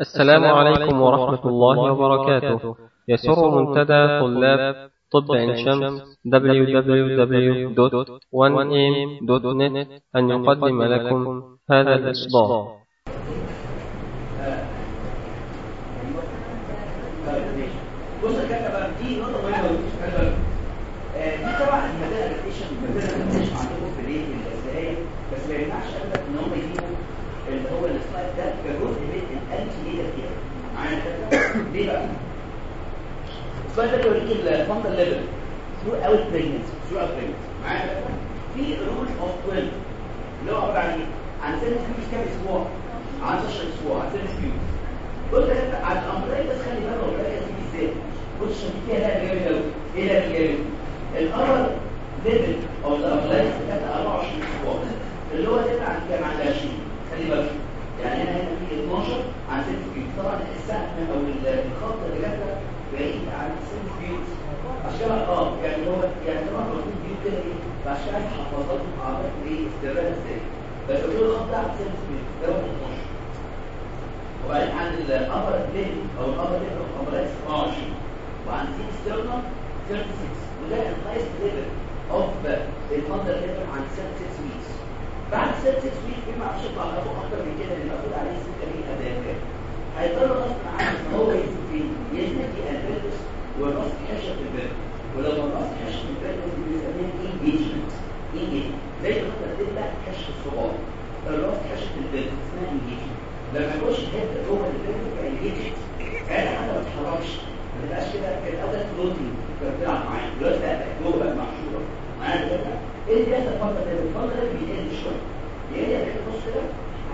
السلام عليكم ورحمة الله وبركاته. يسر منتدى طلاب طب عين شمس www.1am.net أن يقدم لكم هذا الإصدار بص يا كابتن بقى دي نقطه مهمه قوي خلي بالك آه، دي طبعا المدينة ادابتيشن المدينة ادابتيشن عندكم في الايه الاسرائيليه بس ما يمنعش ابدا ان هم يجيبوا اللي هو السلايد ده كجزء من الانتي ليدر كده معايا كده ليه بقى؟ السلايد ده بيوريك الفندل ليفل ثرو اوت بريجنسي ثرو اوت بريجنسي معايا في رول اوف 12 اللي هو عبارة عن إيه؟ عن سن فيوز كام أسبوع؟ عن 10 أسبوع عن سن فيوز قلت لك على الامرين بس خلي بالك والله دي إزاي؟ بص عشان فيها لا جامد قوي إيه لا جامد؟ الامر ليفل أو الامرين كانت 24 أسبوع. اللي هو ده عن كام؟ عن 20 خلي بالك. يعني أنا هنا في 12 عن 6 فيوز طبعا السهم أو الخط اللي جنب بعيد عن 6 فيوز عشان آه يعني هو يعني طبعا فيو كده إيه عشان حفظات وعملت إيه استقبال إزاي بس لو الخط ده 6 فيوز ده 12 وبعدين عند الابر ليل أو الابر ليل أو الابر 24 وعند سي ستيرنر 36 وده الهايست ليفل اوف الماندر ليفل عند 36 ويكس بعد 36 ويكس بما عشان يطلع له أكتر من كده اللي المفروض عليه 6 مين اداء هيضطر غصب عنه ان هو ينزل فين؟ ينزل في البلدس تحشر في البلد ولو الراس تحشر في البلد بنسميها انجيجمنت انجيجمنت زي ما انت بتبدا تحشر الصباع الراس تحشر في البلد اسمها انجيجمنت لما يخش الحته جوه البيت يبقى الجيت قاعد حاجة ما تتحركش ما تبقاش كده كان الأول فلوتنج كان بتلعب معايا. دلوقتي بقى جوه بقى محشورة. معايا كده إيه اللي بيحصل؟ الفترة دي الفترة دي بيقل شوية. يقل باشا بص كده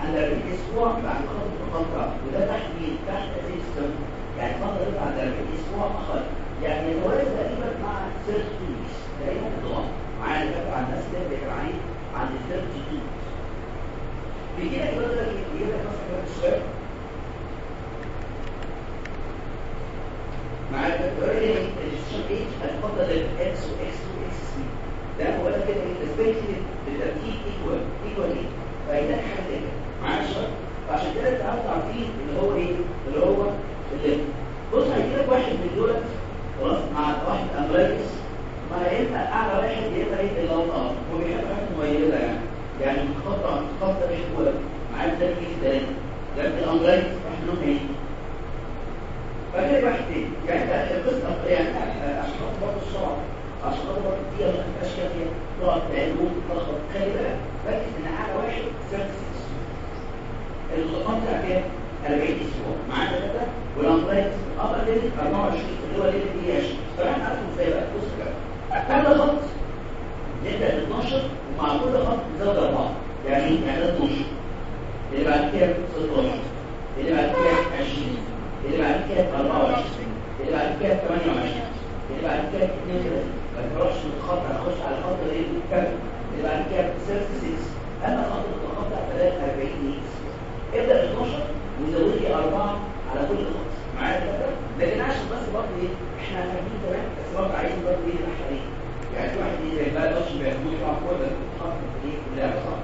عند 40 أسبوع بعد خطوة الفترة وده تحت مين تحت السم يعني دي بعد 40 أسبوع أقل يعني يتوازن تقريبا مع 30 ويكس تقريبا الضغط معايا كده على الناس اللي بيبقى عليه عند 32 بيجي لك يقول لك يجي لك مثلا معاك اوريدي الشيت ايج هتفضل الاكس واكس واكس سي ده هو ده كده السبيكتيف بالترتيب ايكوال ايكوال إيه؟ فايدك حاجة. كده معايا شوية فعشان كده أنت عارف تعرفين اللي هو إيه؟ اللي هو اللي بص هيجي لك واحد من دول خلاص مع واحد امريكس يا اما أعلى واحد إيه اللي هو هو بيحب حاجة مميزة يعني. يعني خطر خطر هو معاه ده كده ده الامرين إحنا نقول إيه؟ فكده واحد تاني. يعني ده القصة يعني خاطر برضه عشان خاطر برضه دي ما تبقاش كافيه تقعد تعلم تلخبط خلي بالك ركز إن أعلى واحد 36 الخطام بتاع كام؟ 40 أسبوع معانا كده وال umbilicus upper level 24 اللي هو level إيه 20 فاحنا عارفين إزاي بقى بص كده. كل خط نبدأ 12 ومع كل خط نزود 4 يعني إيه؟ يعني ده 12 اللي بعد كده 16 اللي بعد كده 20 اللي بعد كده 24 اللي بعد كده 28 اللي بعد كده 32 ما تروحش من الخط هتخش على الخط كام اللي بعد كده 36 اما خط الخط بتاع 43 إكس. ابدا 12 وزود لي 4 على كل خط معايا؟ كده لكن عشان بس برضه إيه إحنا فاهمين تمام بس برضه عايزين برضه إيه الاحاديث يعني في واحد زي بقى الوش بيعملوا يطلع فوق ده خط إيه كلها صح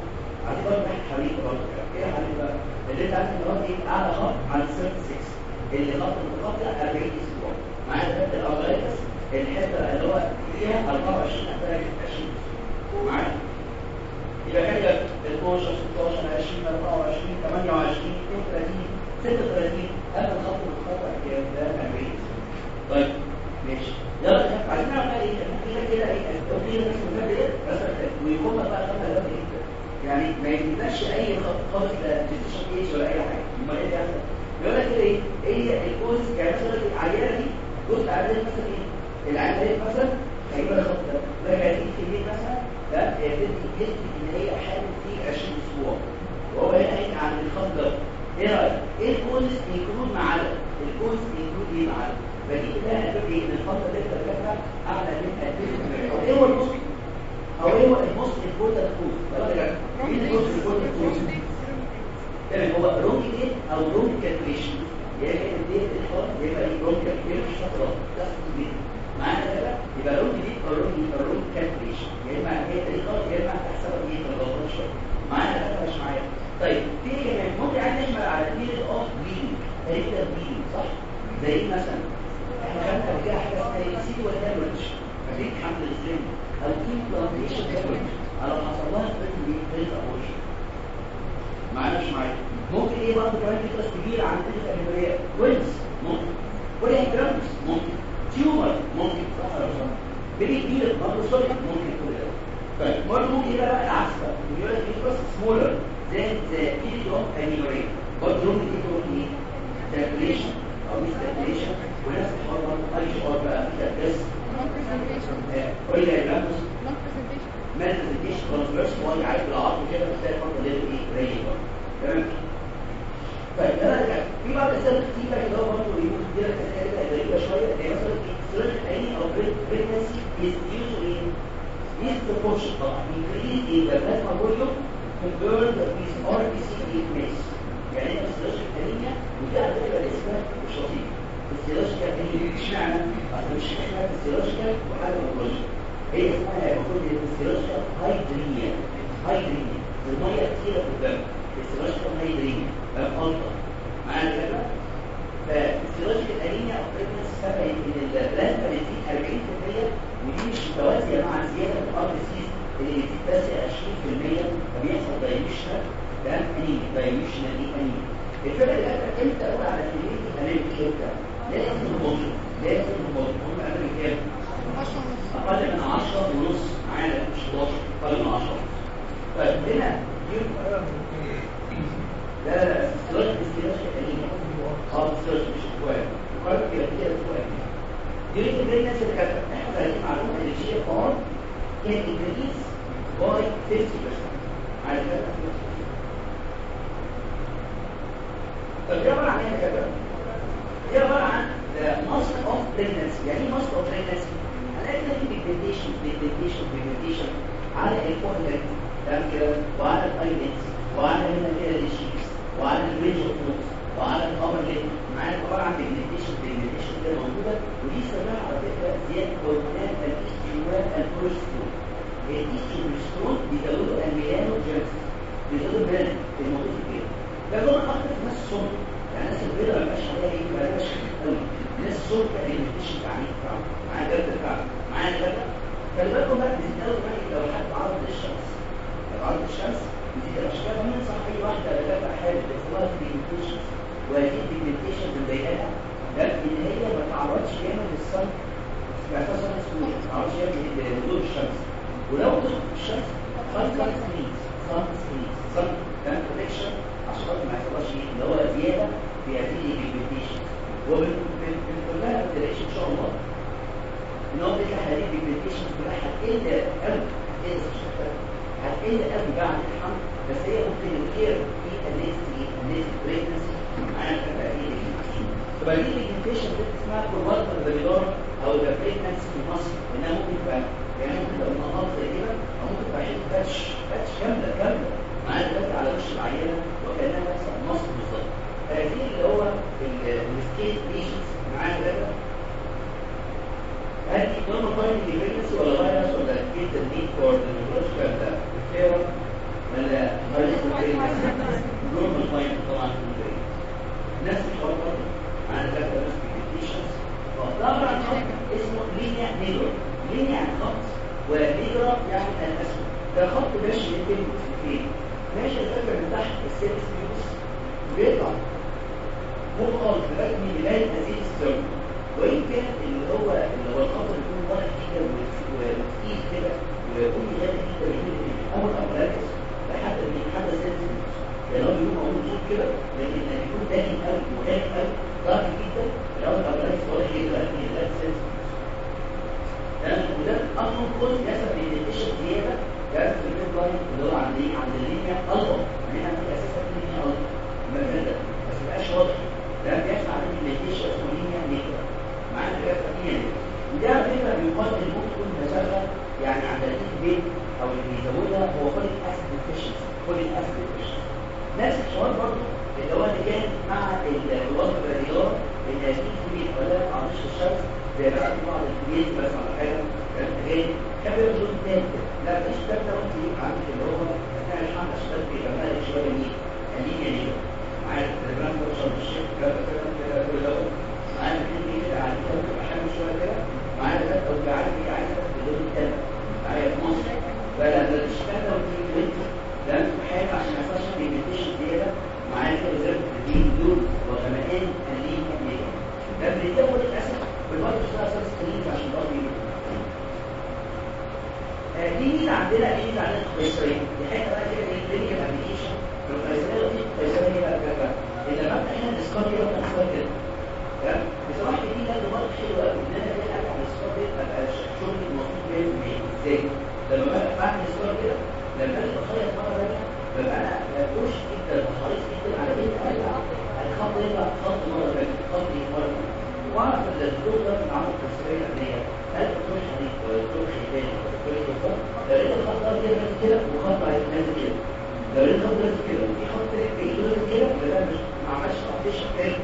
عايز برضه واحد حريق برضه. إيه حريق بقى. اللي أنت عارف هو إيه اعلى خط على 36 اللي خط المتقطع 40 أسبوع. معايا؟ ده الاغلاس الحته اللي هو فيها 24 احتاج 20 معايا؟ يبقى كده 12 16 20 24 28 32 36 هذا الخط المتقطع كام ده 40 طيب ماشي. يلا عايزين نعمل إيه؟ ممكن كده إيه؟ ممكن بس مكمل إيه بس ويكون بقى خدنا ده إيه؟ يعني ما يجيبناش أي خط خالص لا تستشف إيش ولا أي حاجة. امال إيه يحصل؟ يقول لك كده إيه؟ إيه الجوز يعني مثلا العينه دي جزء عينه مثلا إيه؟ العينه مثلا الخط ده ده هتيجي في البيت مثلا؟ لا هي بتدي ان هي حامل في 20 أسبوع وهو هنا هيجي عند الخط ده. إيه رأيك؟ إيه الجوز يكون مع ده الجوز يكون إيه مع ده فدي ده هتبقى إيه؟ إن الخط ده بتبقى اعلى من 2000 إيه هو الجزء أو إيه هو امبورتنت كود ده مين الموست امبورتنت كود تمام هو رونج إيه؟ أو رونج كالكوليشن. يا إما دي الحر يبقى إيه؟ رونج كالكوليشن. شطره ده معانا كده يبقى اللون دي أو لون جديد لون كالكوليشن يا اما هي طريقه يا اما هتحسبها بايه بالغلط شوية معانا كده مش معايا طيب في كمان ممكن عايز نشمل على بيريد اوف بينج طريقه بينج صح زي إيه مثلا إحنا خدنا قبل كده حاجة اسمها سيد والدمج فديك حمل الزن أو امبلانتيشن دامج على ما حصل لها في البيت ابوشن معانا مش معايا ممكن إيه برضه كمان في كبيره عن الامبراطوريه ويلز ممكن ولا ممكن تيومر ممكن تتأثر بري كبير برضه سوري ممكن تتأثر طيب برضه ممكن يبقى بقى العكس بقى يقول لك ايه بس سمولر ذات فيلد اوف انيوريا برضه ممكن يكون ايه سيركيليشن ويكون حسان وكل خطة لو لقينا كده وخطة كده لو كده وفي كده يبقى مش ما عملش تقطيع شفاف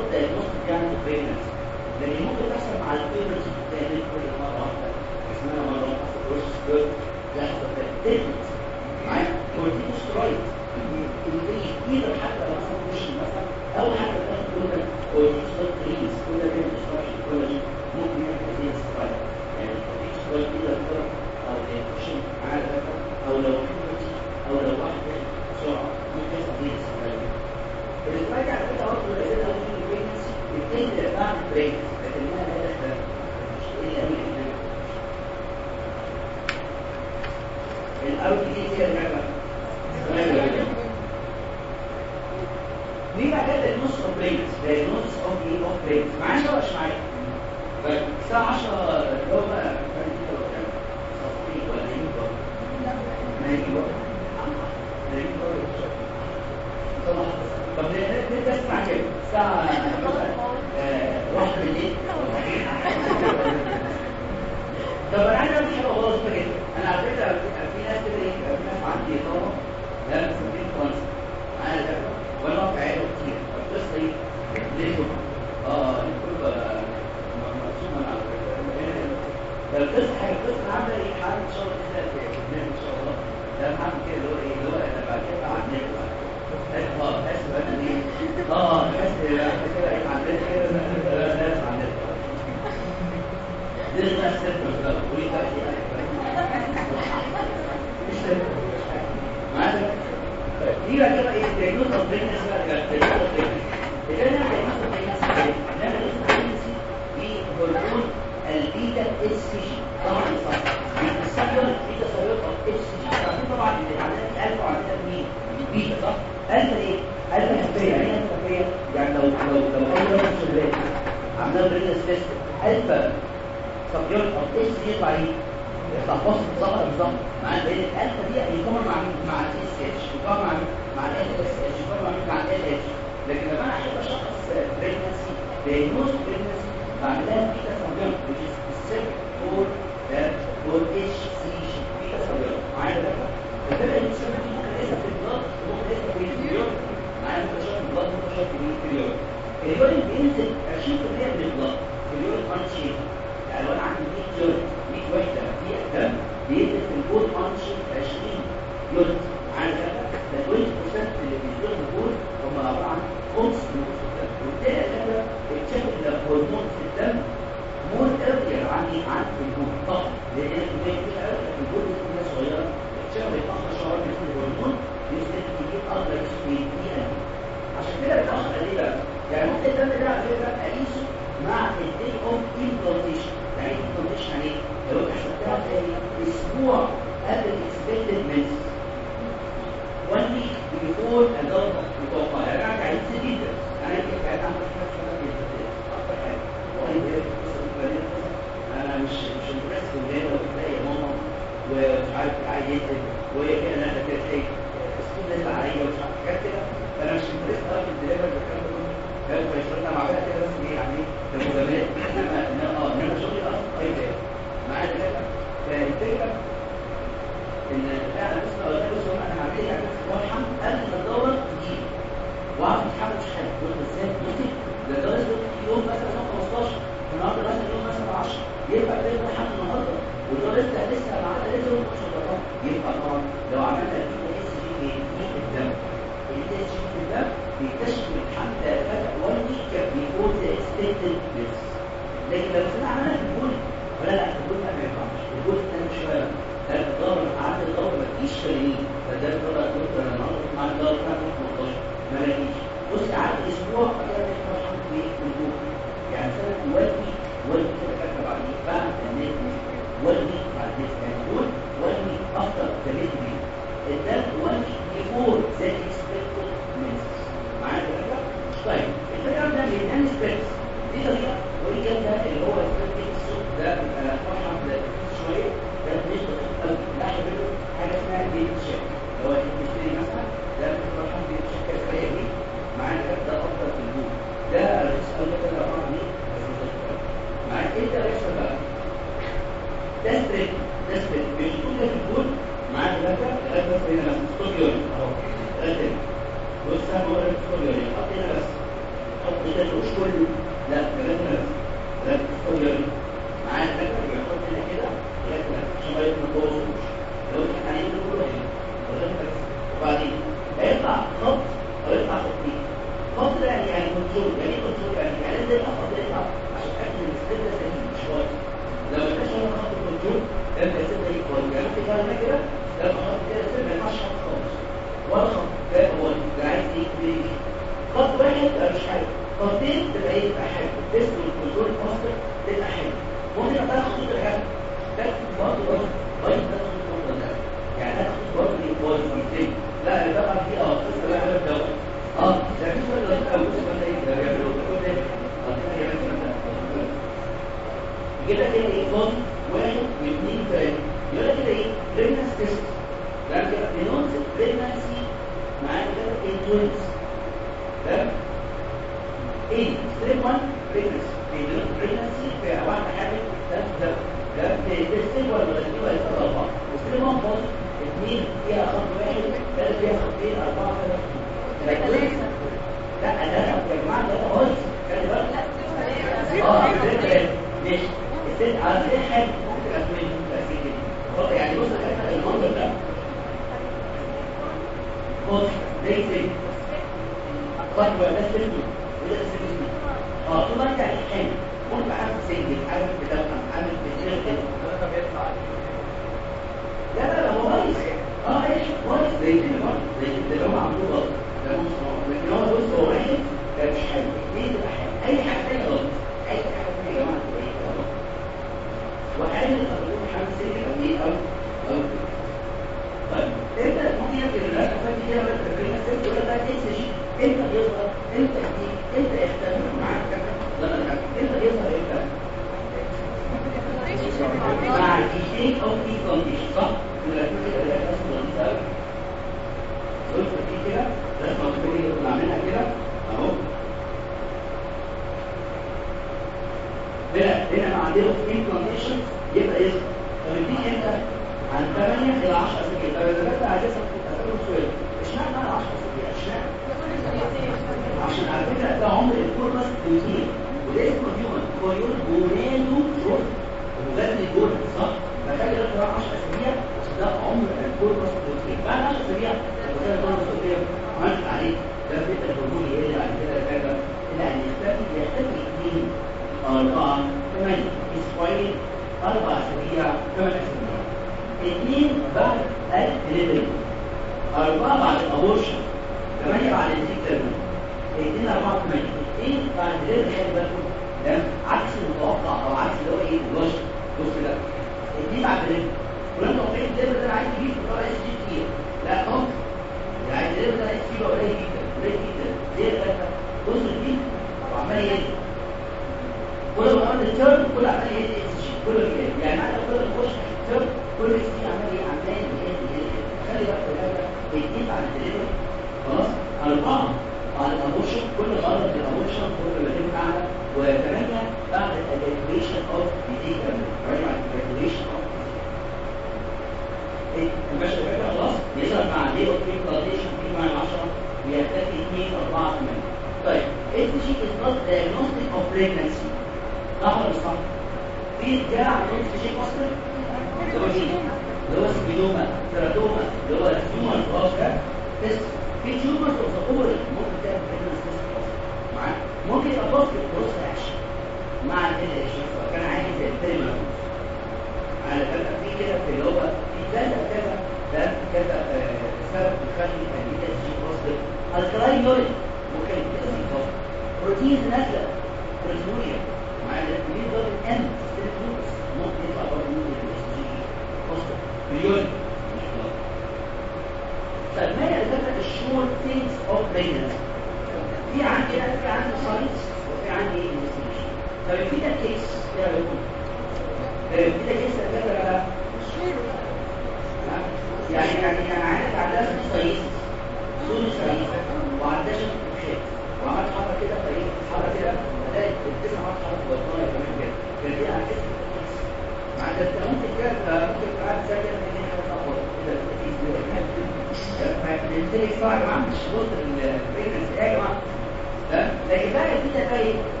بقى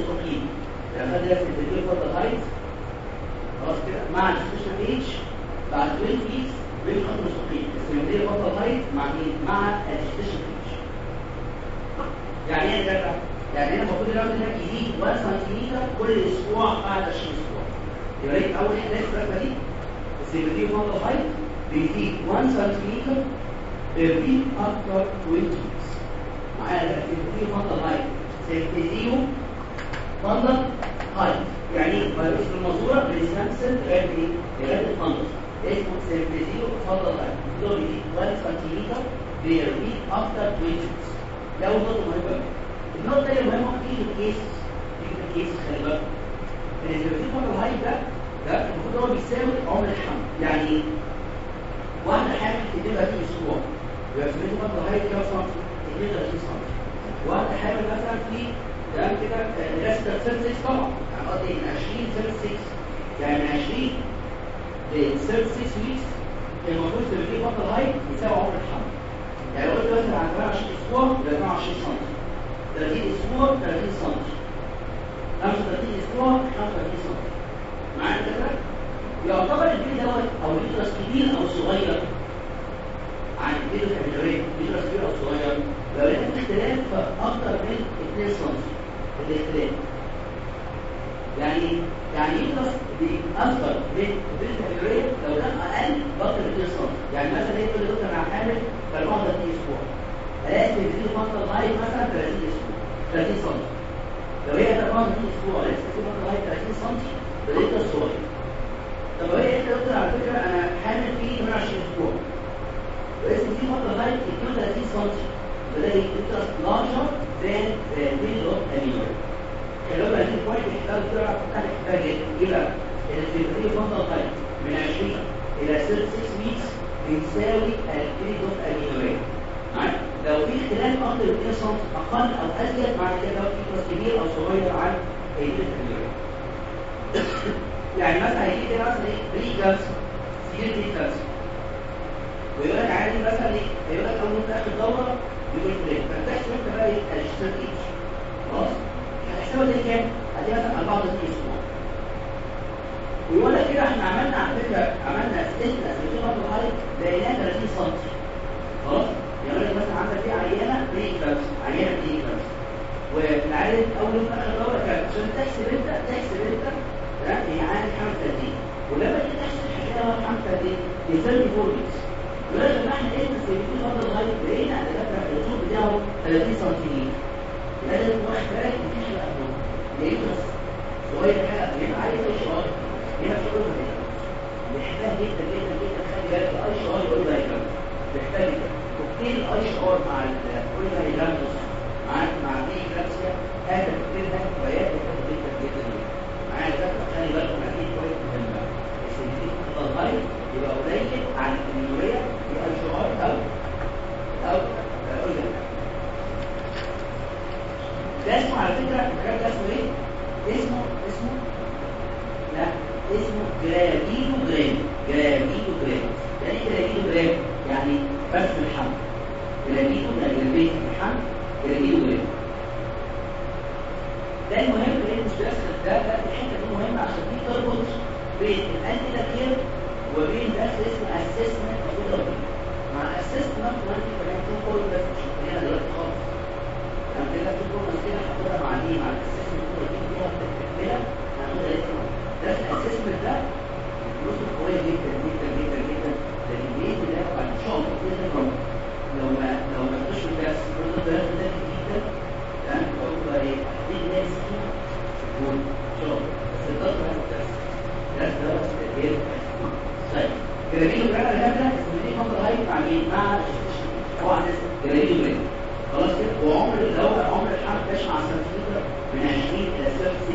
يطلع خط مستقيم يعني خد لك الفيديو فاندل هايت خلاص كده. مع السبيشال ايج بعد 20 ويكس بين خط مستقيم السيمتريه فاندل هايت مع مين؟ مع السبيشال ايج يعني إيه ده يعني أنا المفروض الراجل ده يزيد 1 سنتيمتر كل أسبوع بعد 20 أسبوع. يبقى لقيت أول حاجة الرقبة دي السيمتريه فاندل هايت بيزيد 1 سنتيمتر بيزيد أكتر 20 ويكس معايا ده السيمتريه فاندل هايت سيمتريه فاندل هايت يعني فيروس المنظوره بنستنسل لغاية إيه؟ لغاية الفندس اسمه سيمبليزيو فاندل هايت دول بيزيد 1 سنتيمتر بيرمي أكتر 20 ويكس ده نقطه مهمه النقطة الثانية مهمة تيجي الكيس. تيجي الكيس خلي بالك. ان السيمبليزيو فاندل هايت ده ده المفروض هو بيساوي عمر الحمل. يعني إيه؟ واحدة حامل 32 أسبوع. يبقى ال symphysio fundal height كام سم؟ 32 سم واحدة حامل مثلا في ده كده سيرفيس يعني قصدي من 20 سيرفيس يعني من 20 ل 36 weeks المفروض تبقى fundal height عمر الحمل. يعني قلت مثلا عن 28 أسبوع يبقى 28 سم 30 أسبوع 30 سم 35 أسبوع 35 سم معايا كده يعتبر البيبي دوت أو اليوترس كبير أو صغير. عن الكابيلاري اليوترس كبير أو صغير. لو لقيت اختلاف أكتر من 2 سم يعني يعني يخلص بأكثر من الكالورية لو كان أقل بطل 2 سم يعني مثلا تقول لي دكتور أنا حامل؟ في 34 أسبوع. ألاقي في فترة لايف مثلا 30 أسبوع. 30 سم لو هي 34 أسبوع لسه في فترة لايف 30 سم بدأت الصغير طب هي أنت دكتور على فكرة أنا حامل في 28 أسبوع. ولسه في فترة لايف 32 سم يبقى larger than the middle of animal اللي هو هذه البوينت يحتاج تحتاج يبقى الفيبريل فضل طيب من 20 إلى 6 ويكس بيساوي البريد اوف لو في اختلاف 2 سم أقل أو ازيد مع كده في كلاس كبير أو صغير عن امينوريا يعني مثلا هيجي كده مثلا إيه بري كالسيوم سير دي كالسيوم ويقول لك عادي مثلا إيه يقول لك ما اخر دوره يقول لك فانت تحسب انت بقى إيه الاشتراك إيش خلاص هتحسبها دي كام؟ هدي مثلا 34 أسبوع ويقول لك كده إحنا عملنا على فكره عملنا استثناء في برضه لقيناها 30 سم خلاص؟ لك مثلا عندك في عينه بري كلاس عينه بري كلاس والعينه اول ما اخر دوره كانت عشان تحسب انت تحسب انت تمام هي قد إيه ولما تيجي تحسب الحكاية حمل قد إيه؟ ب 34 ويكس يقول لك لما إحنا قلنا في برضه هاي لقينا الرسول بتاعه 30 سم لازم واحد بالك مفيش بقى يدرس صغير حاجة هنا عايز اي شغل هنا في شغل محتاج جدا جدا جدا خلي بالك اي شغل يقول لك محتاج كوكتيل اي شغل مع كل ما يجامس مع مع دي جلسه هذا الكوكتيل ده كويس جدا جدا جدا معايا ده خلي بالك ما فيه كويس مهمه السنتين الغاية ده اسمه على فكرة الكلام ده اسمه إيه؟ اسمه اسمه لا اسمه جراميدو جرام يعني إيه جراميدو جرام؟ يعني بث الحمل. جراميدو من يعني الجراميدو الحمل جراميدو جرام ده المهم ليه مش ده ده الحتة دي مهمة عشان دي تربط بين الانتي كير وبين ده اسمه اسسمنت مع اسسمنت وانت كمان تقول بس مش هنا دلوقتي خالص كان كده تكون مسكينه حطيتها مع دي مع الاسسمنت دي فيها بتكمله هنقول ده الاسسمنت ده فلوسه قوية جدا جدا جدا جدا. للبيت اللي هيبقى ان شاء الله باذن الله لو ما لو ما فيش بس كل ده ده جدا. تمام؟ هو إيه؟ دي ناس كتير تقول ان شاء الله. بس الضغط هيبقى بس ده جرابين وكلام الهبله والدي مصر هاي مع مين؟ مع طبعا جرابين وكلام خلاص كده. وعمر اللي عمر الحرب ماشي مع السنتيمتر من 20 إلى 6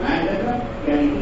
معايا يعني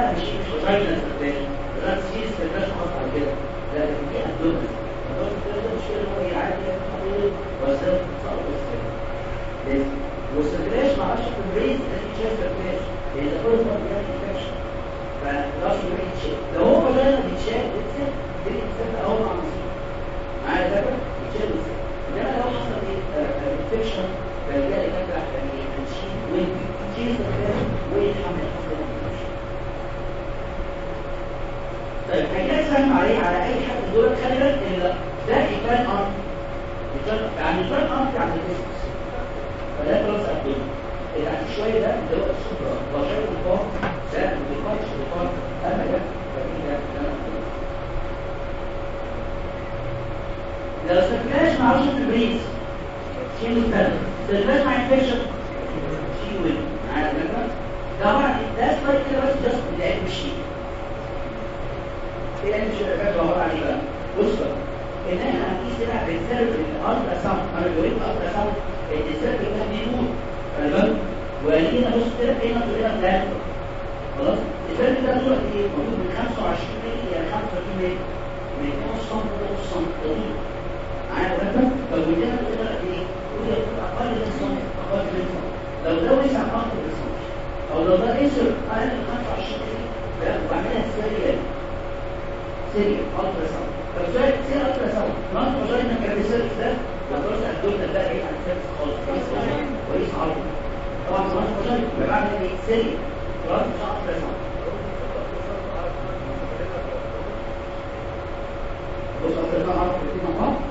بقى مش فاينل صدقني الرات سيز مالهاش مصنع كده لا دي ابدومن ابدومن مش اللي هو يعدي الحقيقي وسائل تصرف السلم لازم والسكلاش ما عادش تبريز لأن شايف سكلاش لأن كل ما بيعمل انفكشن فراش بيتشيك لو هو فعلا بيتشيك بيتسد دي بتسد اهو مع مصير معايا ده بيتشيك بيتسد انما لو حصل انفكشن فبيلاقي كده يعني هنشيل ويتشيل سكلاش ويتحمل طيب هيجي اسلم عليه على اي حد دول خلي بالك ان ده كان ارض يعني كان ارض عند الاسس فده خلاص قدمه اللي شوية ده اللي هو الصفر وشايف الفار ده اللي خالص الفار اما ده فايه ده لو سكناش مع رشة البريز شيل الثلج سكناش مع الفيشن شيل عارف ده عباره إلى أن إحنا عندي سلع بتسرب الأرض صح أنا جريت الأرض صح السرب ده بيموت تمام وهنا بص كده هنا طلعنا بلان خلاص؟ السرب ده دلوقتي موجود من 25 مللي إلى 35 مللي. من اوصم اوصم طويل. عارف ده فالودان تقدر إيه؟ تقدر أقل من الصمت أقل من الصمت لو ده وسع أقل من الصمت أو لو ده قصر أقل من 25 مللي. وبعملها سريع سيريال الترا ساوند طب سؤال سيريال الترا ساوند ده؟ ما تقولش الدول ده بعيد عن السيريال خالص. كويس عارف طبعا نوت فاجينا بعمل الترا ساوند بص اصل أنا عارف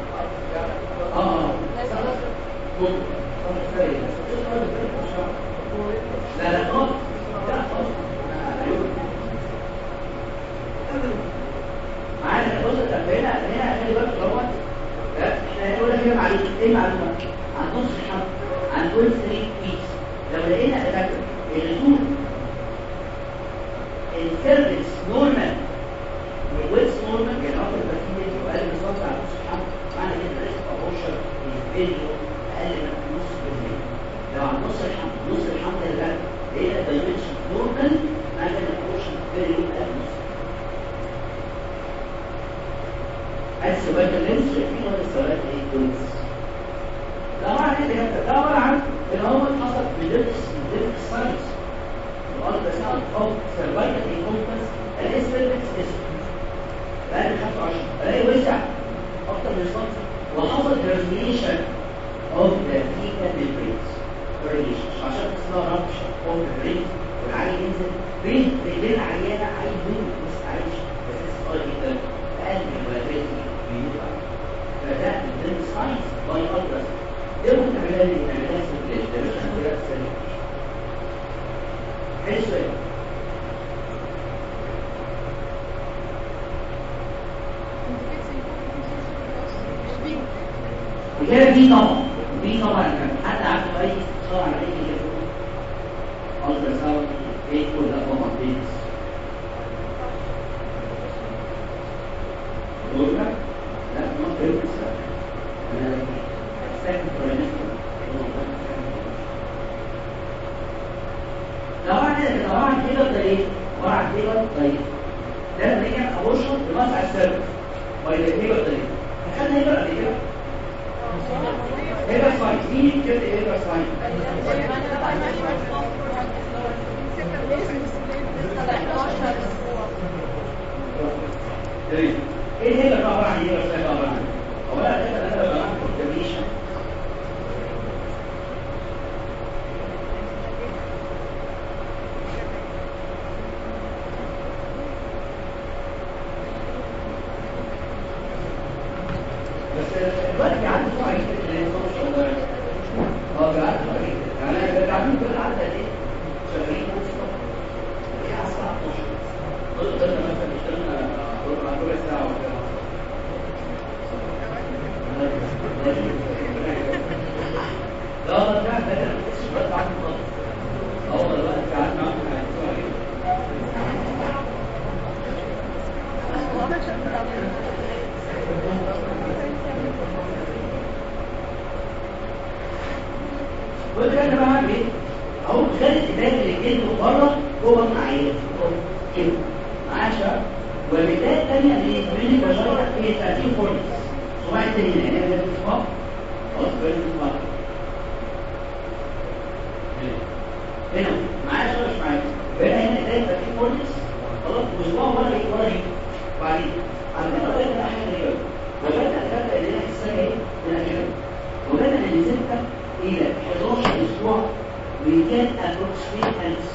we can approximate else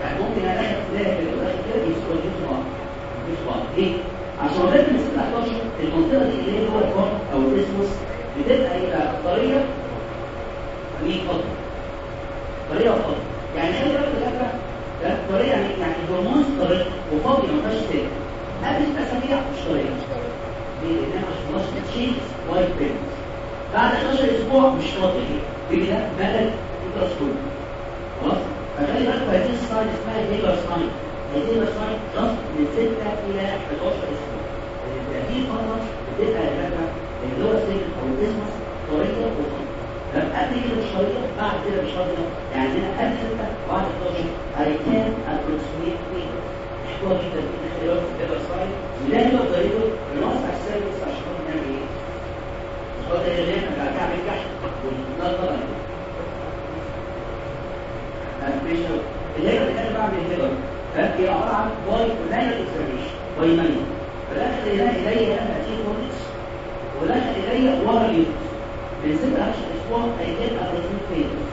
يعني ممكن ألاقي الوقت كده بيسكوت جسم واحد ليه؟ عشان ده في 16 المنطقة دي اللي هي جوه الفرن أو الريسموس بتبقى إيه طرية مين فضل. طرية وفضل. يعني إيه بقى الفكرة ده طرية يعني يعني الهرمون طرية وفاضي ما فيهاش سلك قبل الاسابيع مش طرية. ليه؟ لأنها ما حصلش تشيك وايت بيرنس بعد 11 أسبوع مش فاضي. كده بلد الترسكوب خلاص فخلي بالكم هذه الساين اسمها هيلر ساين هيلر ساين جاست من 6 إلى 11 أسبوع هذه فتره بتبقى الجبهه اللور سجن أو الاسمس طريقه وخطه تمام قبل كده بشويه بعد كده بشويه يعني أنا قبل 6 وبعد 11 اي كان ابروكسيميت مين مشكور جدا في اختيار هيلر ساين ولاقي له طريقه لنوسع السيرفس عشان نعمل إيه؟ الخطه اللي أنا بعد اعمل كحك والنقطه اللي كان بعمل الهيلو فهي عباره عن باي لاين اكسبريشن باي لاين فدخل الي أنا اتيك كورتكس ودخل الي ورا اليوتس من ست عشر أسبوع هيجيب ابروتين فيتوس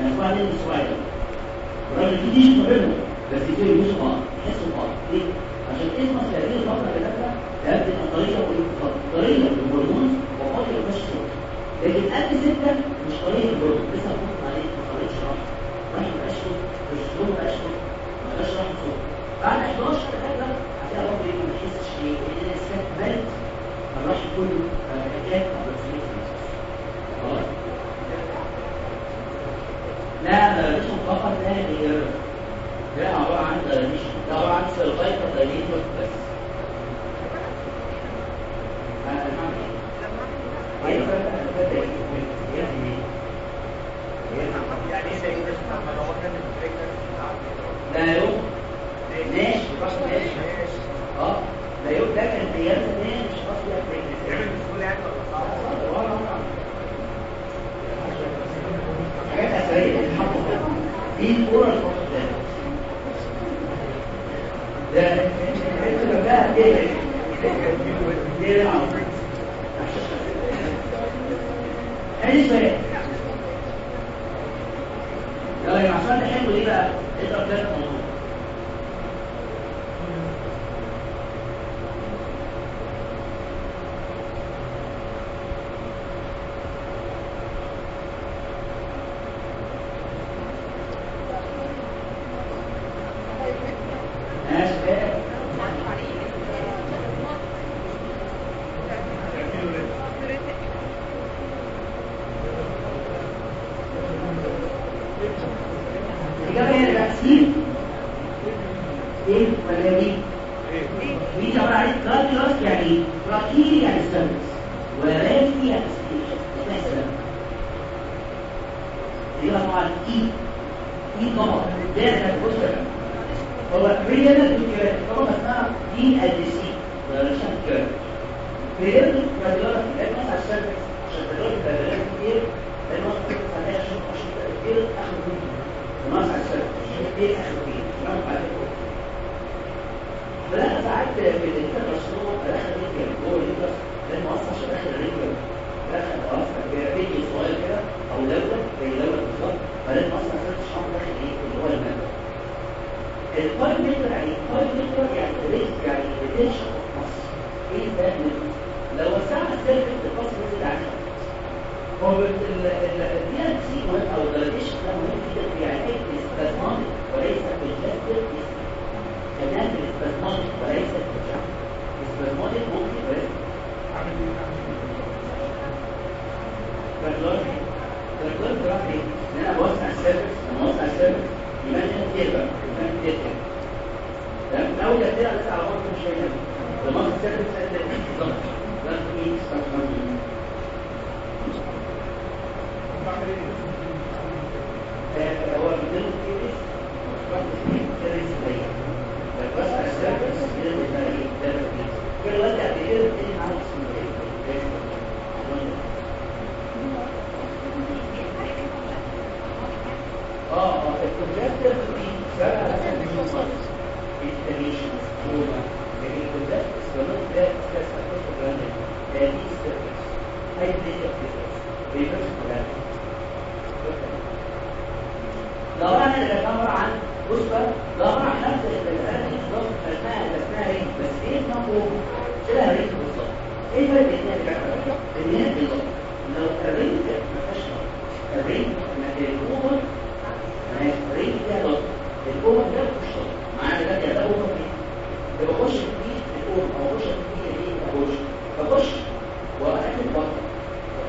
يعني بعد السوايدر الراجل دي دي مهمه بس دي مش غلط تحس غلط ليه؟ عشان تسمع هذه الفترة اللي فاتت تبدي الطريقة والطريقة بالهرمون وقاتل مش لكن قبل سته مش طريقه الهرمون لسه دول اشهر بعد 11 شهر هتلاقي برضه ما تحسش إيه يعني ان الاسكات بلد مالهاش كله اتاك أو بسيط خلاص؟ لا مالهاش فقط ده عبارة عن دايليشن ده عبارة عن سيرفايفر دايليشن بس. طيب. يعني إيه؟ يعني إيه؟ ده يوم ناش راس ناش آه ده يوم ده كان قياس ناش أصلا بيتعمل بسهوله يعني ولا صعب؟ حاجات اثريه بتتحط دي الكوره الفصليه ده انت بقى إيه إيه العمر اي سؤال يا جماعة السؤال ده حلو ليه بقى؟ اقرا كده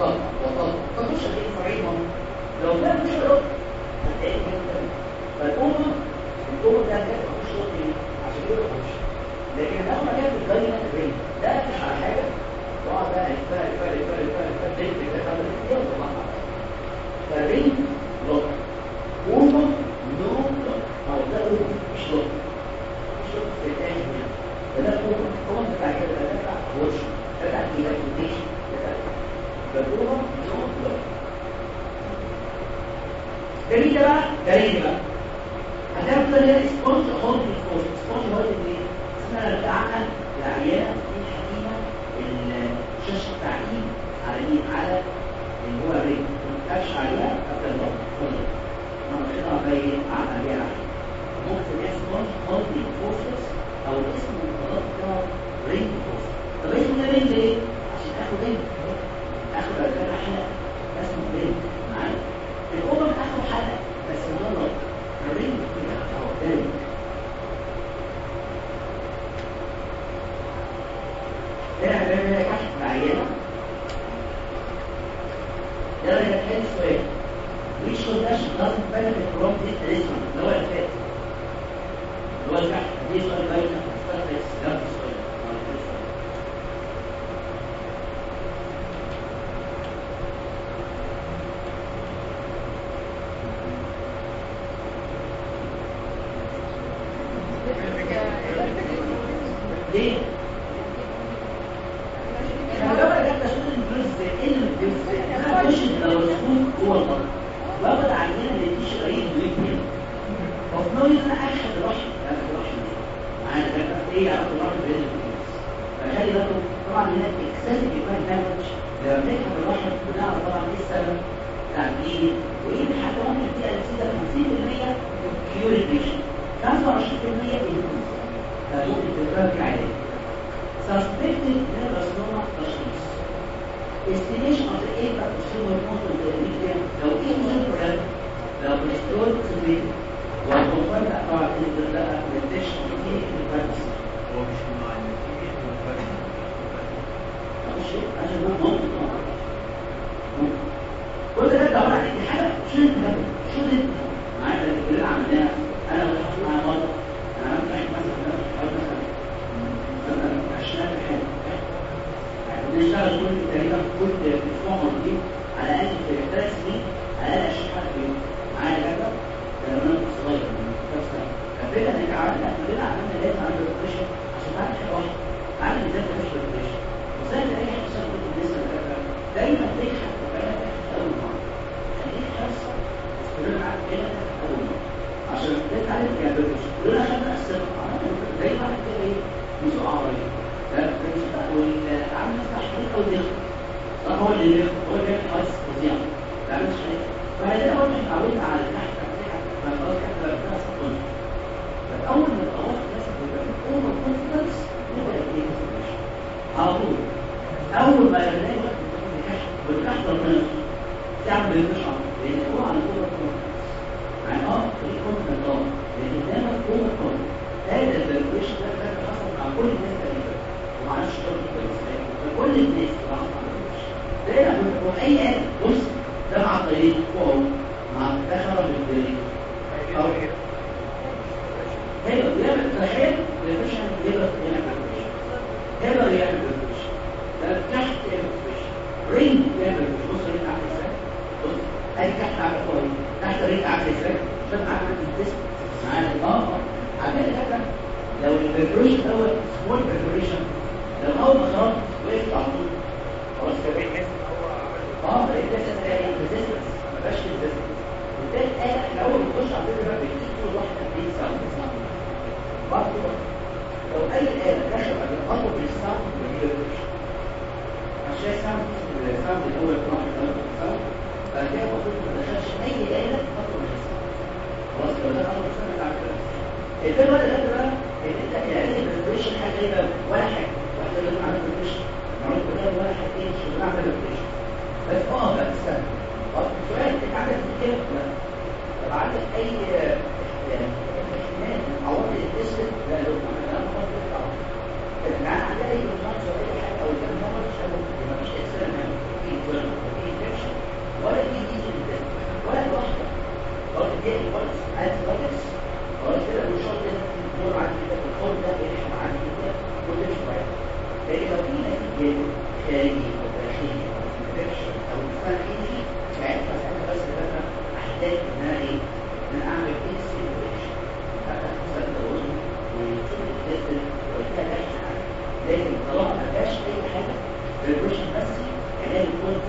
Look,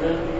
Amen.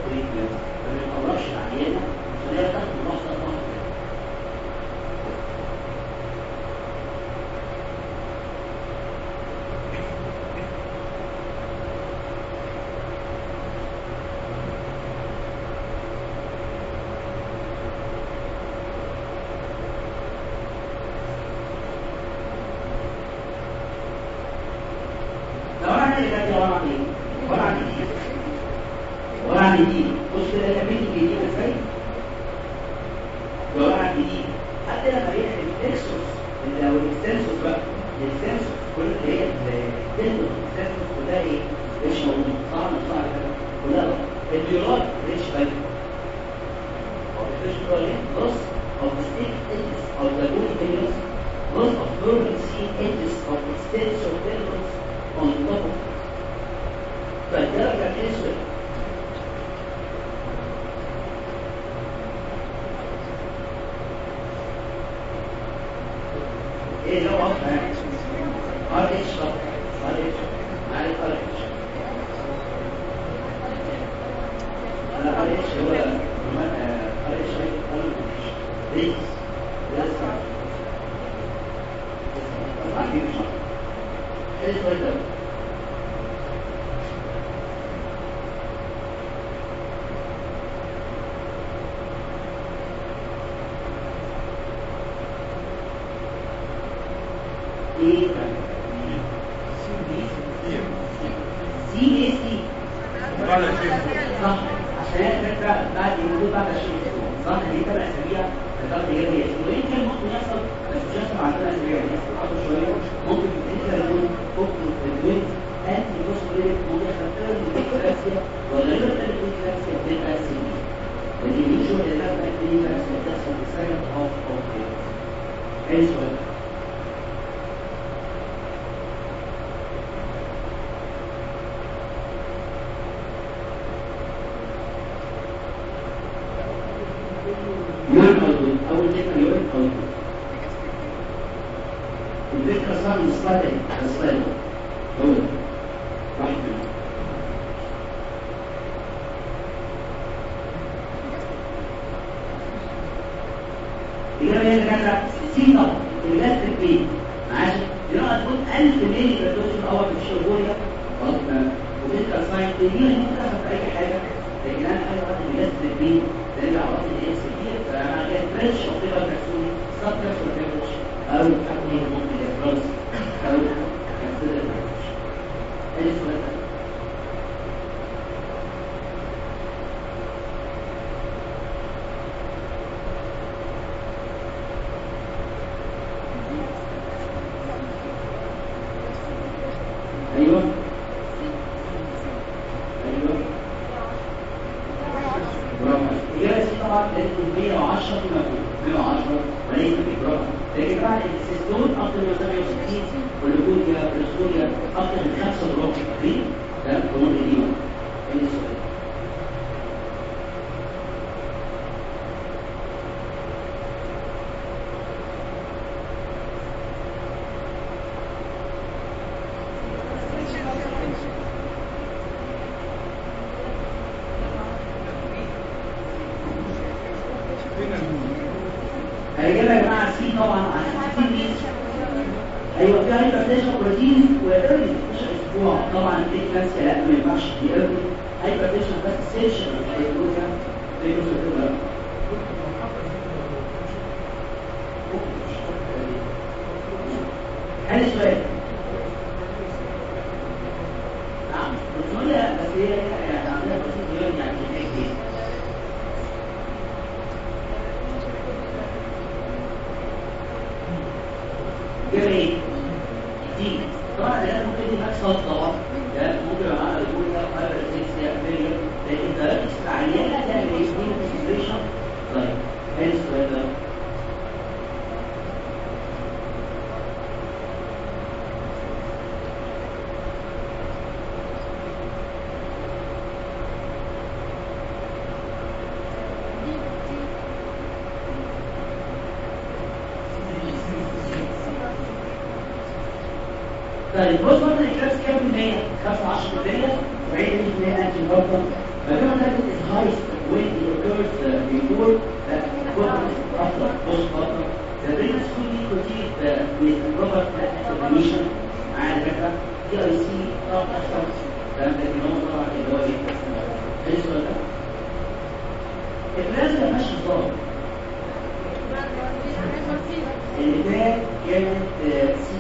اللي فات كانت سي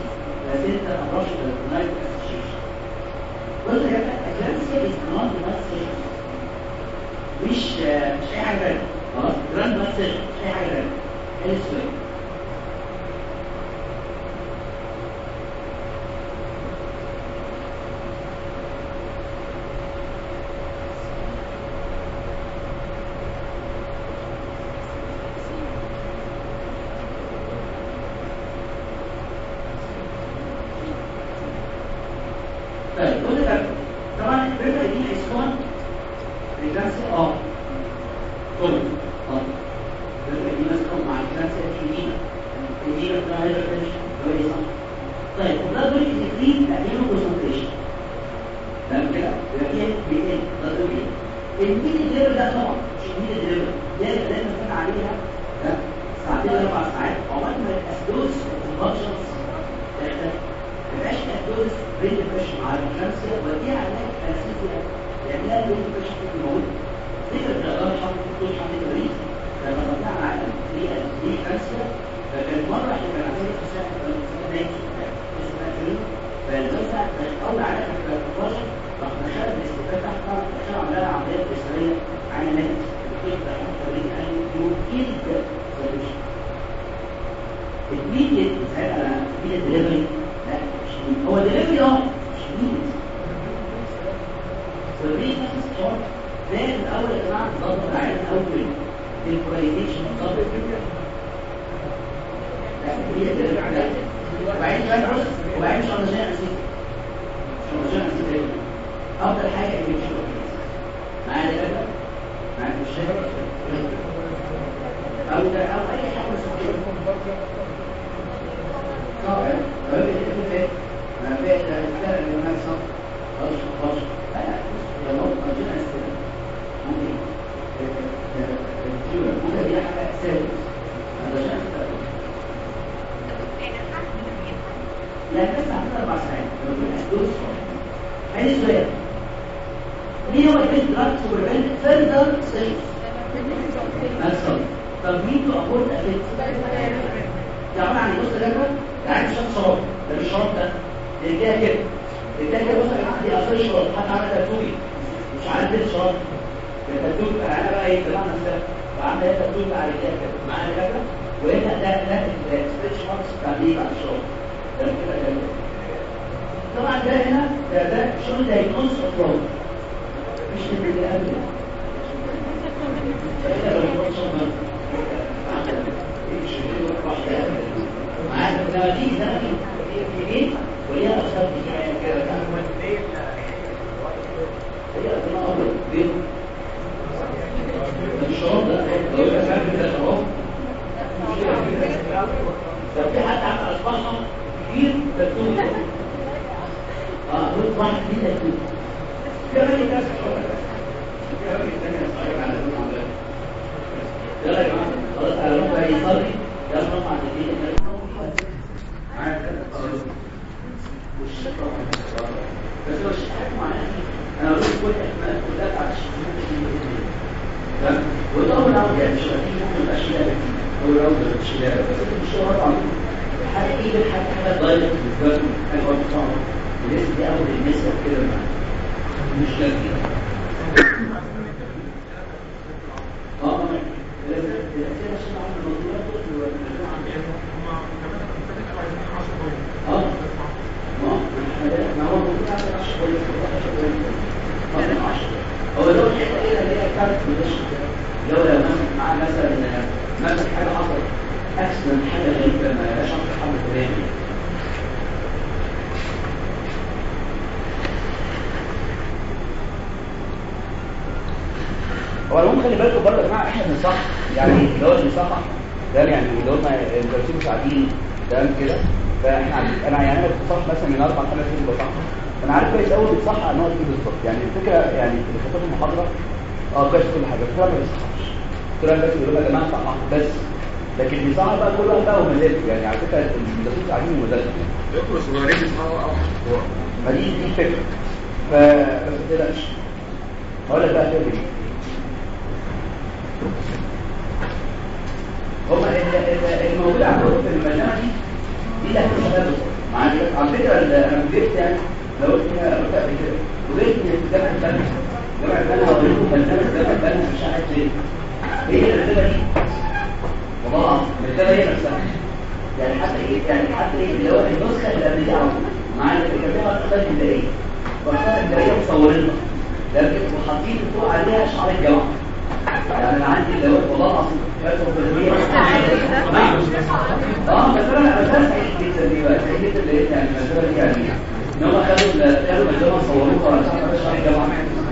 كانوا مجدما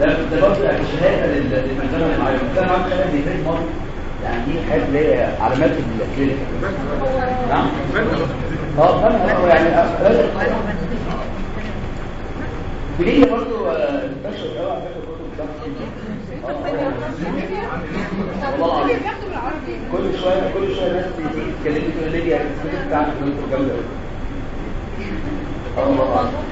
ده برضه يعني شهاده للمجدما اللي معايا ده معاك شهاده هناك يعني دي حاجة ليه علامات الكلينيك نعم آه فاهم يعني ليه برضه انتشر قوي على فكره برضه كل شوية كل شوية ناس بتتكلم تقول لي يعني بتاع الدكتور جامد الله اكبر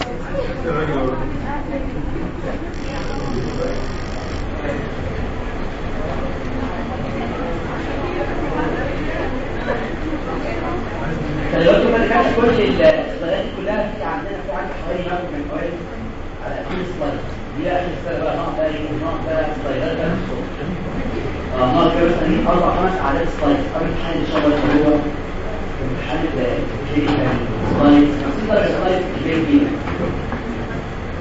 دلوقتي ما نفعش كل الصلايات كلها في عندنا في عندنا حوالي مبلغ من حوالي على 2000 صلاه دي اخر صلاه بقى نقطة بقى نقطة بقى الصلايات بقى كده مثلا أربع خمس اعداد صلايات قبل الامتحان ان شاء الله اللي هو امتحان الكليه الصلايات 50 درجه صلايات كبير جدا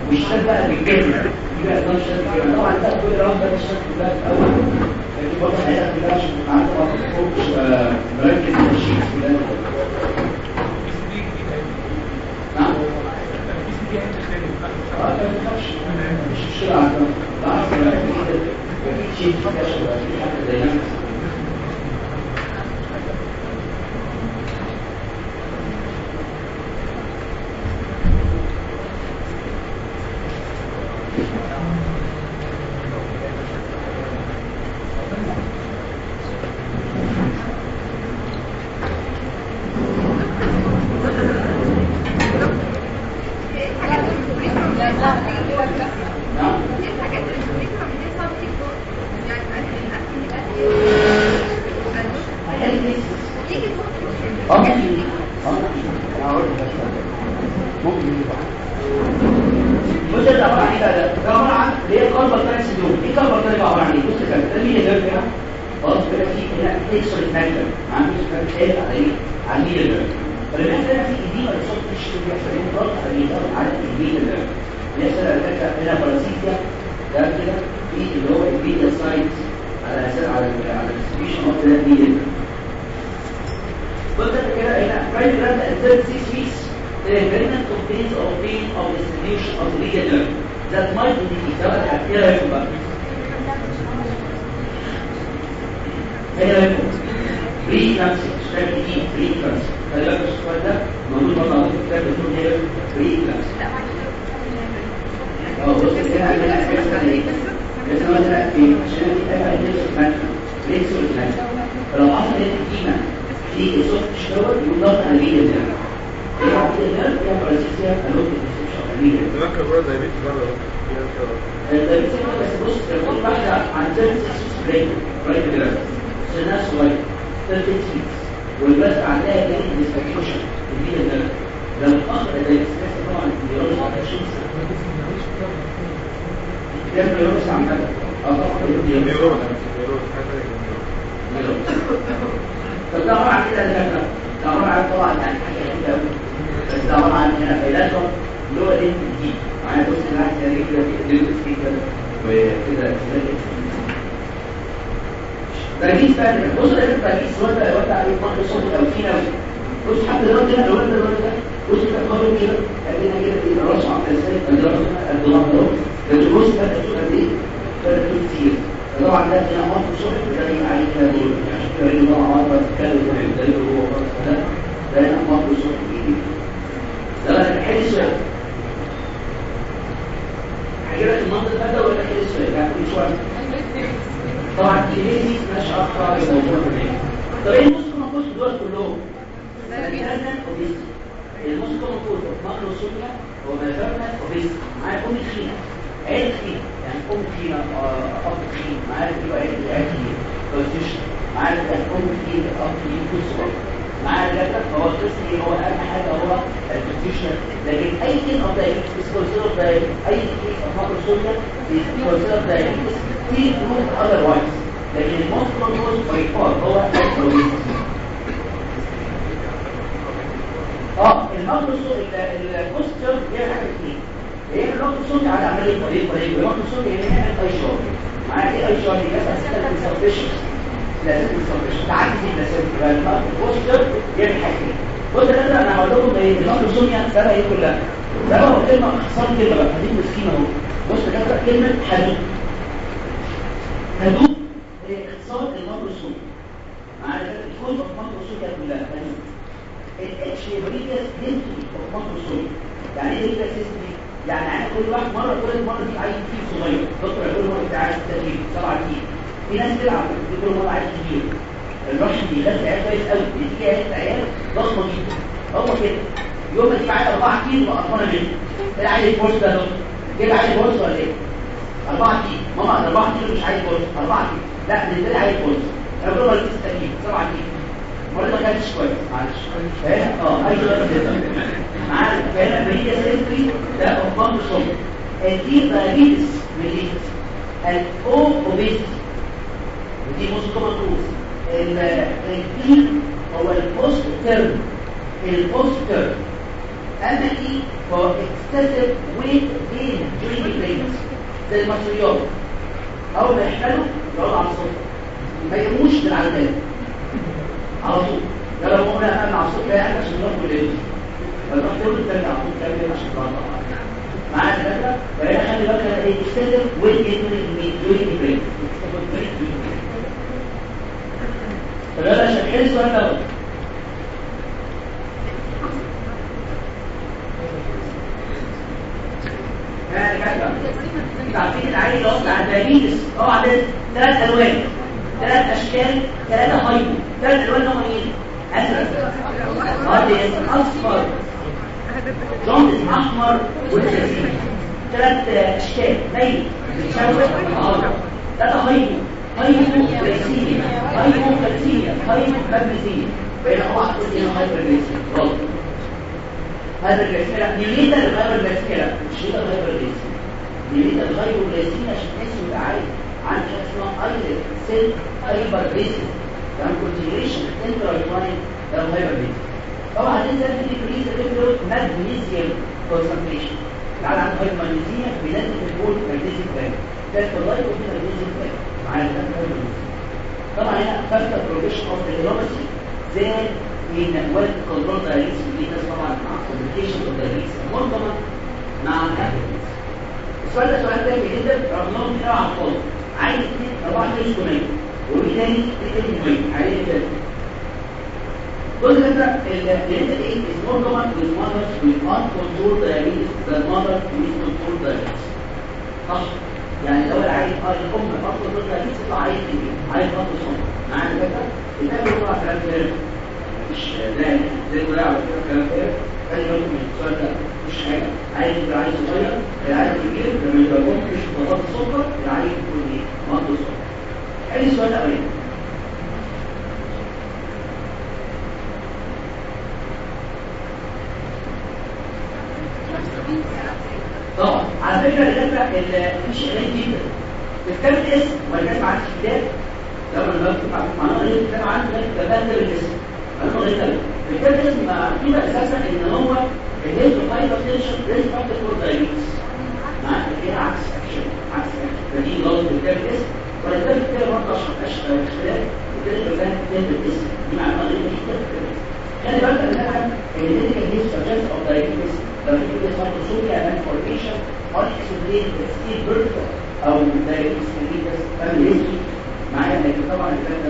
والشاب بقى بالجنة دي بقى ده الشاب طبعا ده كل رغبة الشاب ده الأول. لكن برضه الحقيقة كلها عشان عندي ما تخرجش مركز في الشيء الفلاني نعم؟ آه ده مش الشرع ده العصر ده في شيء كده شبه في حاجة داينامكس على عمليه طريق طريق الماكروسوم يعني نعمل اي شار إيه اي شار دي اسئله السبشن لازم السبشن تعدي الاسئله يبقى حاجة اثنين بص يا جدع أنا هقول لكم إيه الماكروسوم سبب إيه كلها سبب كلمه اختصار كلمه بقى هديك مسكين اهو بص جدع كلمه حدود حدود اختصار معايا الكود اوف ماكروسوم كلها حدود الاتش هيستوري اوف ماكروسوم يعني إيه هيستوري يعني أنا كل واحد مرة كل مرة دي عايز كتير صغير. دكتور كل مره انت عايز تدريب سبعة كتير في ناس تلعب كل مره عايز كتير الرش بيغذي عيال كويس قوي. بتيجي عيال عيال ضخمه جدا. هو كده. يوم ما تيجي عايز 4 كيلو قرفانه جدا. إيه عايز ده دكتور. كده عايز ولا إيه؟ 4 كيلو. ماما 4 كيلو مش عايز بورس 4 كيلو. لا بالنسبة لي عايز أنا بقول لك 6 كيلو 7 كيلو. ما كانتش كويس معلش. فاهم؟ آه اي كده. معاك. فاهم؟ بريد سيستري ده اوبان صوم. الدي دايابيتس ميليتس. الاو اوبيستي ودي موست كومن كروز الدي هو البوست تيرم البوست تيرم أما اي هو اكستسيف ويت جين during pregnancy زي المصريات. اول ما يحملوا يقعدوا على الصوت ما يقوموش من على طول. ده لو قلنا أنا على الصبح يعني عشان بالليل فنروح تقول الثاني على طول كامل عشان نطلع معايا الفكرة فهنا خلي بالك إيه يدري دوين بريك فده عشان حل السؤال ده يعني حاجة عارفين العيل اللي هو بتاع الدايابيتس هو عندنا ثلاث ألوان. ثلاث أشكال ثلاثة هايبو ثلاث ألوان هم إيه ازرق أبيض. أصفر. جوندس أحمر والجزيره ثلاث أشكال. ميل. بتشوه ثلاثة هايبو هايبو جليسيميا هايبو جليسيميا هايبو مغنيسيميا بين واحد هايبو جليسيميا غلط. هذا الجليسيميا نيليتا الغير الجليسيميا مش هي الغير الجليسيميا نيليتا الغير الجليسيميا عشان تحسوا بالعالي عن حاجة اسمها ايلت سيل هايبر بيسس كان كونتينيويشن انترايتراين ده هايبر بيسس طبعا هتنزل في بريز الكترود ماغنيسيوم كونسنتريشن تعال عن هايبر ماغنيسيوم بينزل البول ماغنيسيوم بان ده اللايت وفي ماغنيسيوم بان معايا ده هايبر طبعا هنا فاست بروجيشن اوف الهيروسي زي إن ويل كنترول دايريكس في طبعا مع كوميونيكيشن اوف منظمه مع الابيلز السؤال ده سؤال تاني جدا. رغم بيقرا على عايز اثنين اربعه كيلو كوميه وبالتالي تكتب كوميه عليه كده كل فكره الجنس إيه common with mothers with uncontrolled diabetes than mothers with controlled diabetes صح يعني لو العيل آه الام أصلا ضد diabetes يطلع عيل كبير عيل خط صنع معايا الفكرة الاب يطلع كلام فارغ مش لا زي كلها على فكره كلام السؤال ده مش حاجة عايز يبقى عايز صغير العيل كبير لما يبقى ممكن ضغط سكر العيل يكون إيه مرض سكر حل السؤال الاولاني طبعا على فكره الدكاتره مش قليل جدا كتاب الاسم ولا كتاب عن الكتاب لو أنا بكتب معناه غير كتاب عن ببدل الاسم غير الاسم مكتوب أساسا ان هو الهيلث فايبر تنشن دايبيتس معاك كده عكس اكشن عكس اكشن فدي غلط الاسم ولا كتاب الكتاب برضه عشان دي معلومه جدا خلي بالك ان أنا الميديكال هيستوري اوف دايبيتس في كده صار سوريا أمان فورميشن اكسبلين أو دايبيتس هيستوري معايا لكن طبعا الكلام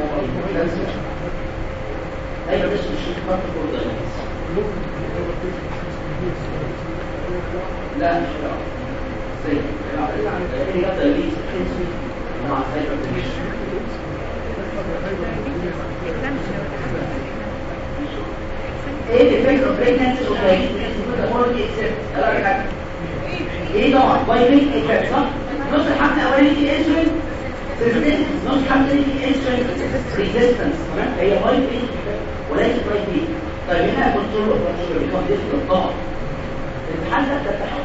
أيوه بس مش خاطر فور دايبيتس لا مش لا سيء اللي قد دايبيتس كانسر مع سايبر إيه الافكت اوف بريجنسي اوف دايبيتس اوريدي اكسبت إيه طبعا باي ميك افكت صح نص الحمل الاولاني في انسولين ريزيستنس نص الحمل الثاني في انسولين ريزيستنس تمام هي باي ميك وليس باي ميك طيب هنا كنترول اوف كنترول بيكون ديفرنت طبعا الامتحان ده امتحان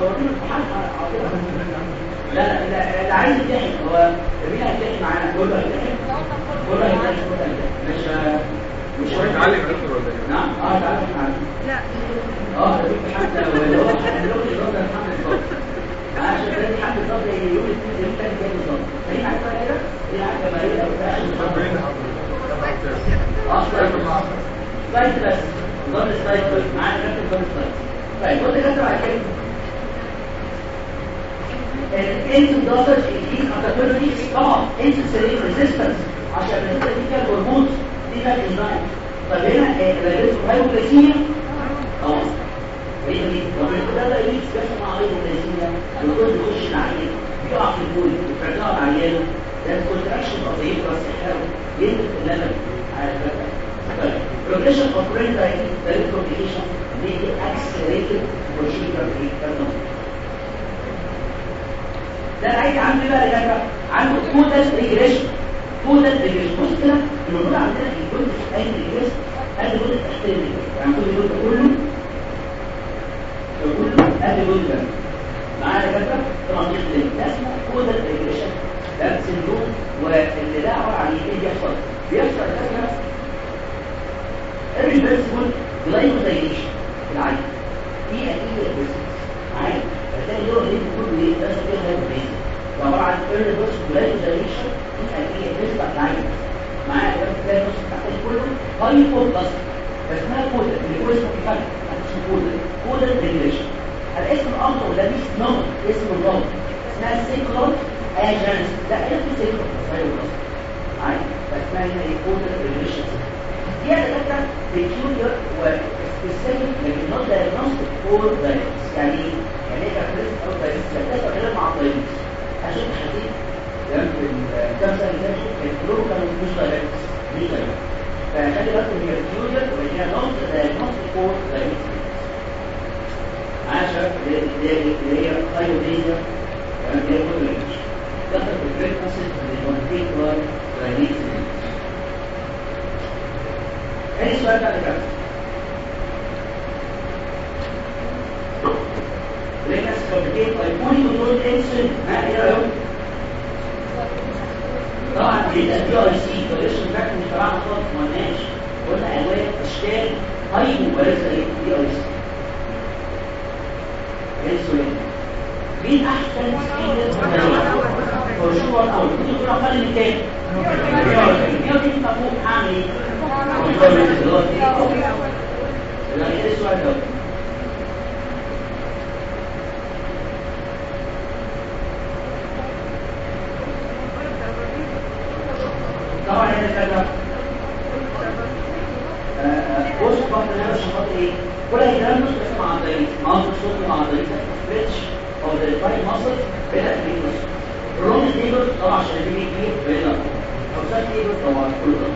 اورينا الامتحان لا لا لا اللي عايز يمتحن هو مين هيمتحن معانا. كله هيمتحن كله هيمتحن مش مش هو يتعلم يا دكتور ولا إيه؟ نعم. آه معانا. لا. آه حتى ولو هو حتى لو رد الحمل الضغط عشان ده الضغط يوم الاثنين يوم الثاني جاي بالظبط هي عارفه كده. هي عارفه مريضه وبتاع آه سلايد سلايد بس نظام السلايد بس معانا كابتن نظام السلايد طيب بص كده بعد كده الانسولين دوزج يزيد هتاكلني طبعا انسولين ريزيستنس عشان الريزيستنس دي فيها الهرمون دي فيها الانزيم طب هنا الريزيستنس هايبوغليسيميا آه هي دي طب ده ده يجي سبيشال مع هايبوغليسيميا الجلوكوز يخش العيان يقع في البول وترجعه العيان ده كونتراكشن قضيه بس يحاول ينزل اللبن على progression of direct communication may be accelerated for sugar ده العيل عنده إيه بقى يا جماعة عنده caudal regression caudal regression بص كده الموجود عندنا في الجزء اي regression قد الجزء التحتاني يعني كل الجزء كله كله قد الجزء ده معانا يا جماعة طبعا دي ده اسمه caudal regression ده syndrome واللي ده عباره عن إيه بيحصل بيحصل يا جماعة irreversible glycosylation في العين في أكيد معايا فتلاقي اللي هو اللي كله إيه ده فيها هايبريد عباره عن irreversible glycosylation في أكيد irreversible في العين معايا ده تلاقي النص بتاعت كله هايبوبلاست اسمها كودا اللي هو اسمه كفايه اسمه كودا كودا ريجريشن الاسم الامر ده مش نمط اسم النمط اسمها سيكلون اجنس لا اسمه سيكلون هايبوبلاست معايا فاسمها هنا إيه كودا ريجريشن دي دكاتره بيكيولر وسبيسيفيك لكن نوت دايجنوستيك فور دايجنوستيك يعني إيه؟ يعني إيه كاركترستيك أو دايجنوستيك بتحصل غير مع الدايجنوستيك عشان تحديد في الكام سنه اللي فاتت الكلور كانوا مش دايجنوستيك مش دايجنوستيك فخلي بالك هي بيكيولر وهي فور دايجنوستيك معايا يا شباب اللي هي ثايرويديزيا تمام اللي هي كل رينج دخل في البريكنسي اللي هو الفيكولار دايجنوستيك إيه السؤال بقى كده لينس كومبليكيت باي بولي كنترول انسولين ها إيه رأيكم؟ طبعا دي البي اي سي كوليشن فاكت مش تبعنا خالص ما قلناش قلنا الوان أشكال هايبو بارزه إيه بي اي سي انسولين مين أحسن سبيد هو شو هو الأول ممكن يكون أقل من كام 140 140 مفهوم هعمل إيه إيه طبعا هنا بص بقى أنا مش هحط إيه؟ ولا بس مع الضيق مع الصوت مع الضيق ستريتش أو الفاي ماسل بلا تريتمنت الرون تيبل طبعا عشان يجي كبير بلا. أو سات تيبل طبعا كله.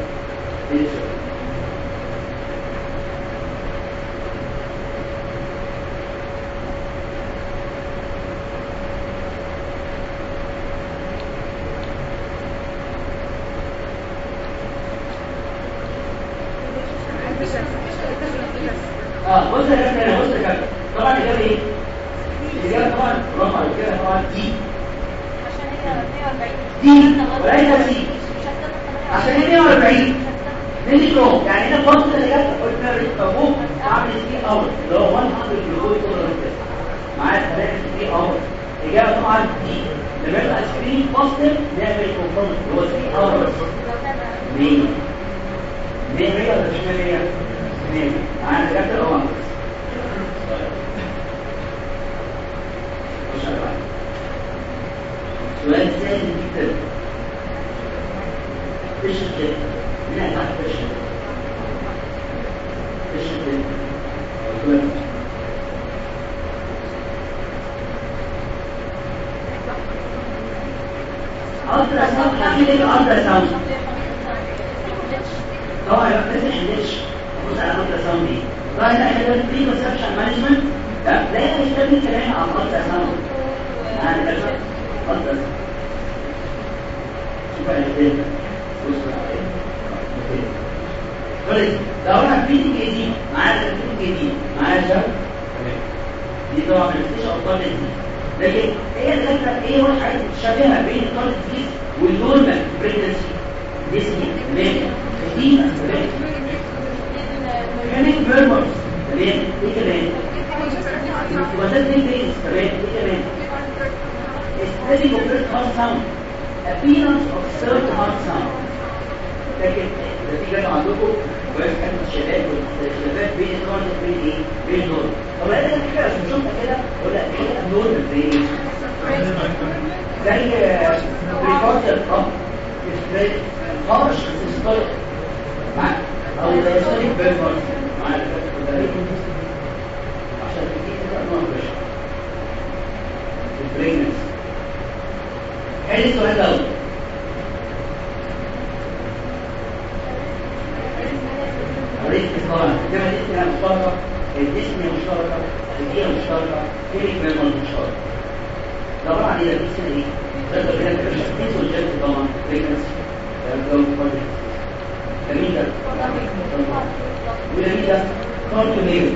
كده كنت ميل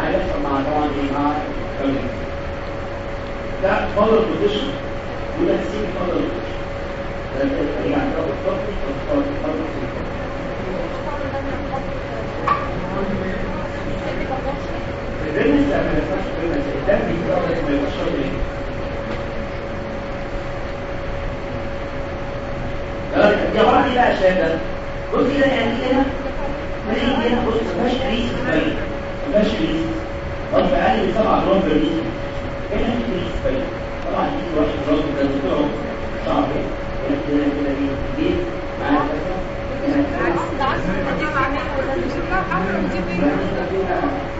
هيحصل مع طبعا إيه مع كلمه ده فضل البوزيشن وده سين فضل البوزيشن ده الطريقة عندها بالظبط بالظبط بالظبط بالنسبة للفاش بريمس ده بيقدر ما يوصلش ليه؟ ده عباره عن إيه بقى الشهاده؟ الجزء ده يعني هنا ماشي هنا بص مفيهاش ريس سبايك مفيهاش ريس ضرب أقل من 7 جرام بالريس هنا في ريس سبايك طبعا دي واحد جرام ده كده اهو صعب هنا كده كده دي دي معاها كده العكس ده عكس دي معاها كده دي شكلها حمرا ودي بيضه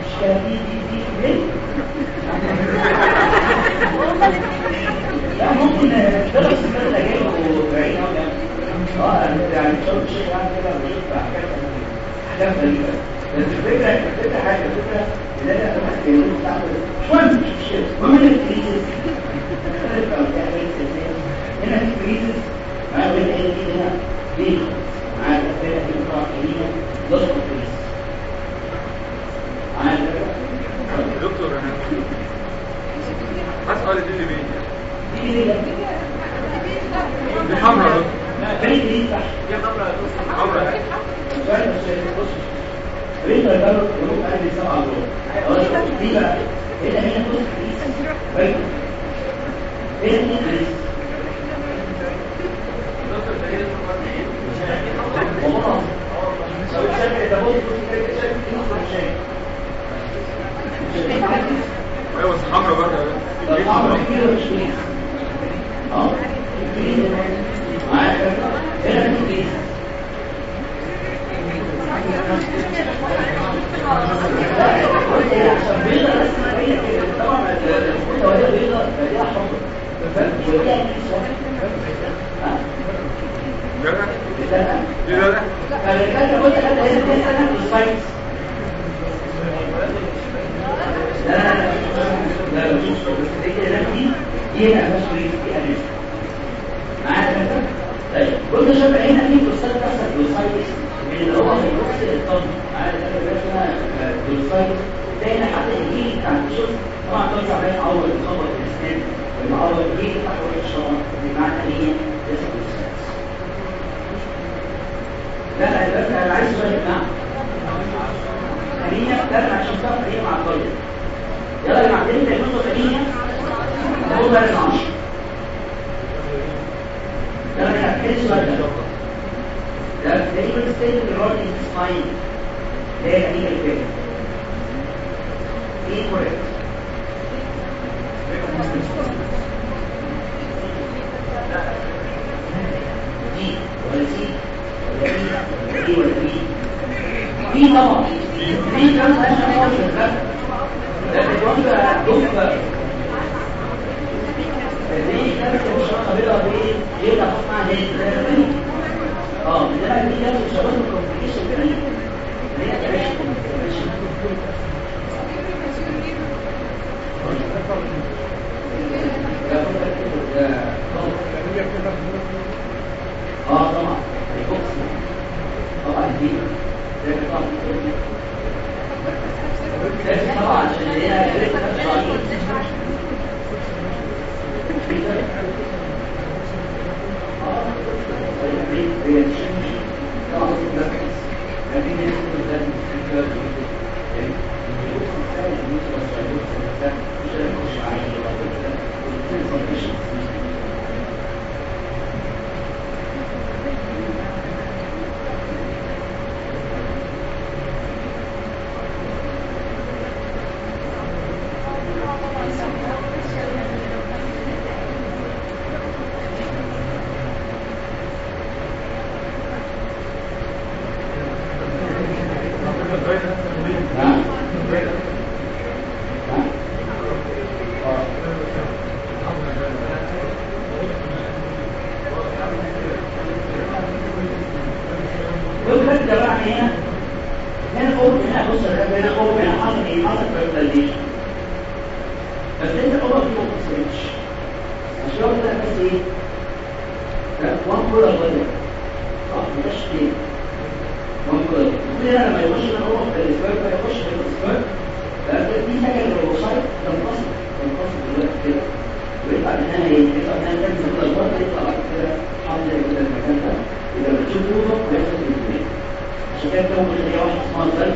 مش كده دي دي دي بس الفكرة الفكرة حاجة الفكرة اللي أنا أمحكي المستعمل مش مهم مش مشكلة مهم الكريزس هنا في كريزس عامل إيه هنا ليه Obrigado.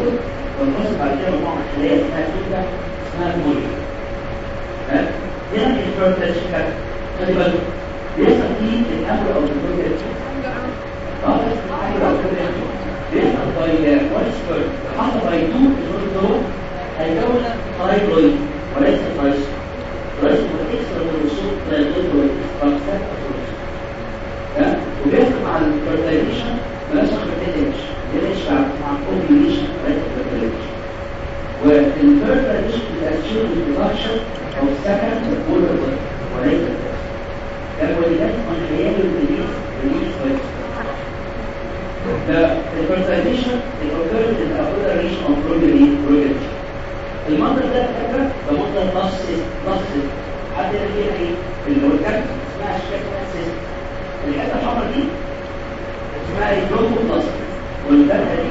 الزيتون والنص بعد كده مجموعه اسمها سودا اسمها المولي ها هنا كده خلي بالك بيحصل فيه الامر أو البروجكت آه الامر أو بيحصل باي ويسبر حصل باي تو النور هيكون فايبرويد وليس فايبرويد وليس اكسترا من للغدوه فاكسات ها وبيحصل مع الفيرتيليشن الاتش مع الاوفيوليشن وليس الفيرتيليشن والفيرتيليشن بتأثير البرودكشن أو السكن والبولر وليس الوليدات من خلال الريليز ريليز The fertilization it occurs in the upper region of progeny المنظر ده فاكره ده منظر نص نص حد فيها إيه اللي هو الكارت اسمها شكل سيستم الحته الحمراء دي اسمها البروتو بلس والبرهه دي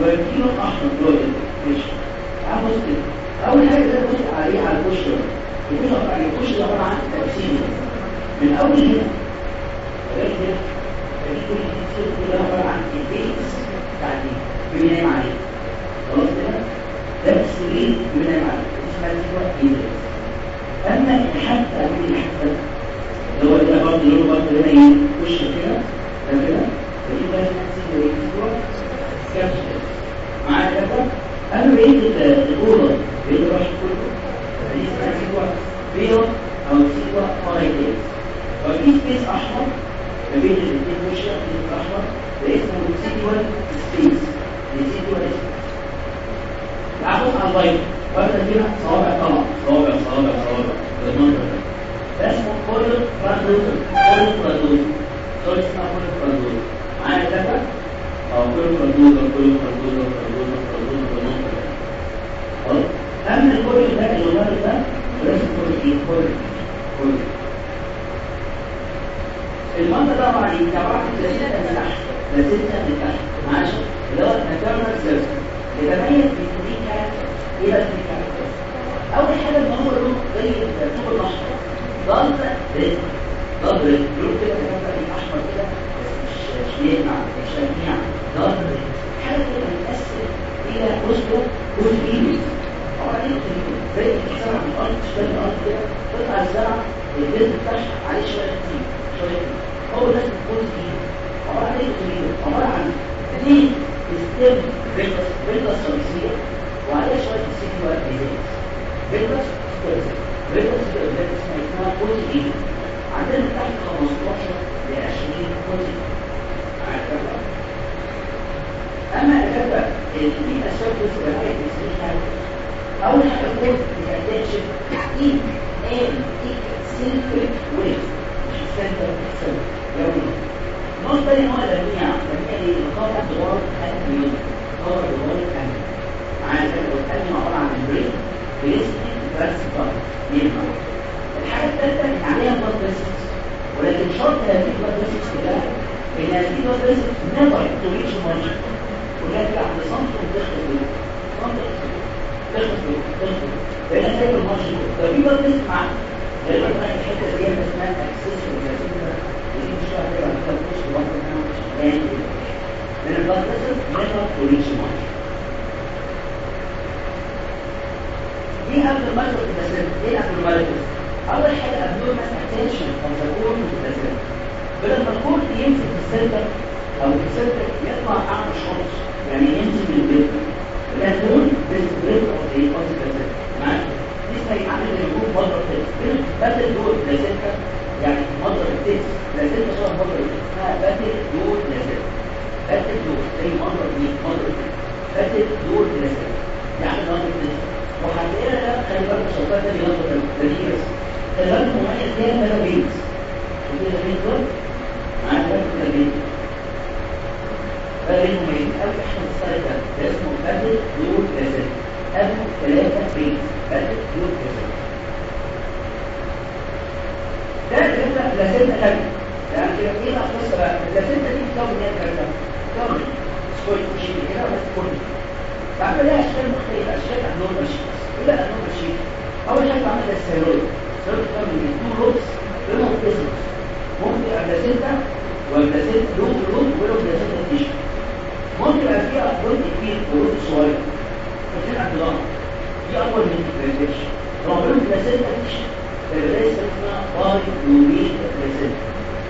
لون احمر لون وش تعال بص كده اول حاجة ده بص عليه على الوش ده الوش على ده عباره عن تقسيم من اول هنا لغايه هنا دي كل دي كلها عباره عن البيتس بتاع دي بننام عليه خلاص كده ده السرير بننام عليه اسمها إيدرس أما الحتة من الحتة اللي هو برضه اللي برضه هنا إيه وش كده ده كده فدي بقى اسمها سيكوة سيكوة كابسول معايا كده أما بقية الأوضة بقية الوحش كله دي سيكوة بيض أو سيكوة فايتيز ففي سبيس أحمر ما بين الاثنين وش الأحمر ده اسمه سيكوة سبيس سيكوة سبيس تعرف على البيض وقت كده صوابع طبعا صوابع صوابع صوابع بالمنظر ده اسمه كولر فرانزوزر كولر فرانزوزر سوري اسمها كولر فرانزوزر معايا كده فرانزوزر بالمنظر ده اللي هو ده كولر المنظر ده عباره عن إيه؟ عباره عن لسته من تحت لسته من تحت ماشي اللي هو الناتورال سيرفس يتميز بكل كاركتر إيه بقى الكل كاركتر اول حاجة أن هو زي الثوب الاحمر ضل رزق ضل رزق كده كده احمر كده بس مش مش بيجمع مش شجيع رزق حاجة كده بتاثر إلى جزء ايدي وبعدين زي الزرع في الأرض تشتغل الأرض كده تطلع الزرع الجلد بتاعها عليه شوية كتير شوية هو ده جزء ايدي عباره عن إيه عبارة عن اثنين ستيم بيلدس بيلدس رئيسية وعليها شوية سيكوة بيزيز بيلدس بيلدس بيلدس بيلدس اسمها بروتين عندنا تحت 15 ل 20 بروتين أما اللي في السيرفس بلاقي اسمها أول حاجة قلت إي إن سيلفر ويف مش سنتر سنتر يومي. النقطة الثانية هو الأدمية الأدمية دي نقاط دوار الأدمية نقاط دوار الأدمية معايا كده الأدمية عبارة عن البرين بيسمي ترانسفر ينفع الحاجة الثالثة إن عليها بلاد فيسكس ولكن شرط هذه البلاد فيسكس كلها إن هذه البلاد فيسكس نيفر تو ريتش مارجن كده عند في دي أنا يعني إيه قبل المايكرو اول حاجة قبل ما اتنشن أو تكون بلازما بدل ما الكور يمسك في السنتر أو السنتر يطلع اعلى شخص يعني من البيت. لا تكون بالبريد اوف إيه اوف بلازما معاك دي ما يكون مضرب تيست بدل دول بلازما يعني مضرب التيست بلازما شبه مضرب التيست بدل دول بلازما بدل دول. زي مضرب دي مضرب بدل دول بلازما يعني مضرب التيست وهتلاقيها ده خلي بالك الشوكات ده دي بس خلي بالك مميز ليها ده بينز دول معاك ده كده السلايد ده ده اسمه بدل دول لازم قبل ثلاثة بينز بدل دول لازم ده كده لازمنا كامل يعني كده إيه القصة بقى اللازمه دي بتكون إيه كده بتكون سكويت مش كده لها أشكال مختلفة أشكال ابنورمال شيبس إيه بقى ابنورمال شيب أول حاجة بعمل السيرويد. السيرويد من تو روبس بينهم بيزنس ممكن يبقى بلاسينتا والبلاسينتا لوب لوب وبينهم بلاسينتا تيشن ممكن يبقى فيها بوينت كبير وروب صغير فاكرين عبد الله دي اكبر من البلاسينتا لو بينهم بلاسينتا تيشن فالبلاس اسمها باي لوبيت بلاسينتا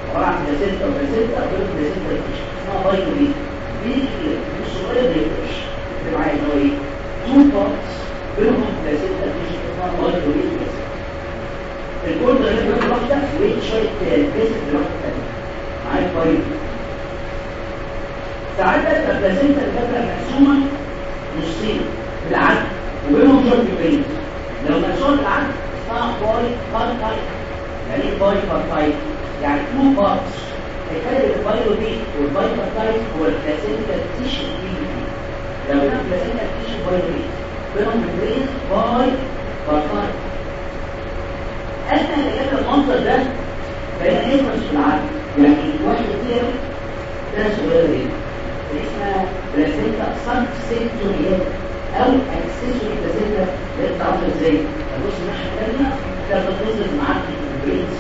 عباره عن بلاسينتا وبلاسينتا وبينهم بلاسينتا تيشن اسمها باي لوبيت دي مش صغير بيفرش معايا ان هو إيه تو بارتس بينهم بلاسينتا تيشن اسمها باي لوبيت بلاسينتا الكود ده غير واحدة وين شوية بيس لواحده ثانية معايا باي ساعات البلاسينتا اللي بتبقى مقسومة نصين بالعدل وبينهم شوية بيبين لو مقسومه بالعدل اسمها باي بار تايب يعني إيه باي بار تايب يعني تو بارتس الفرق بين البايولوجي والبايبر تايب هو البلاسينتا تيشن لو كان بلاسينتا تيشن بايولوجي بينهم ممبرين باي بار تايب أثناء الاجابه المنظر ده بين ايفرس في العدل. يعني واحد كتير ده صغير جدا اسمها بلاسينتا سب سيكتوريال أو اكسسوري بلاسينتا اللي انت عامله إزاي تبص الناحيه الثانية ده بتوصل معاك البرينز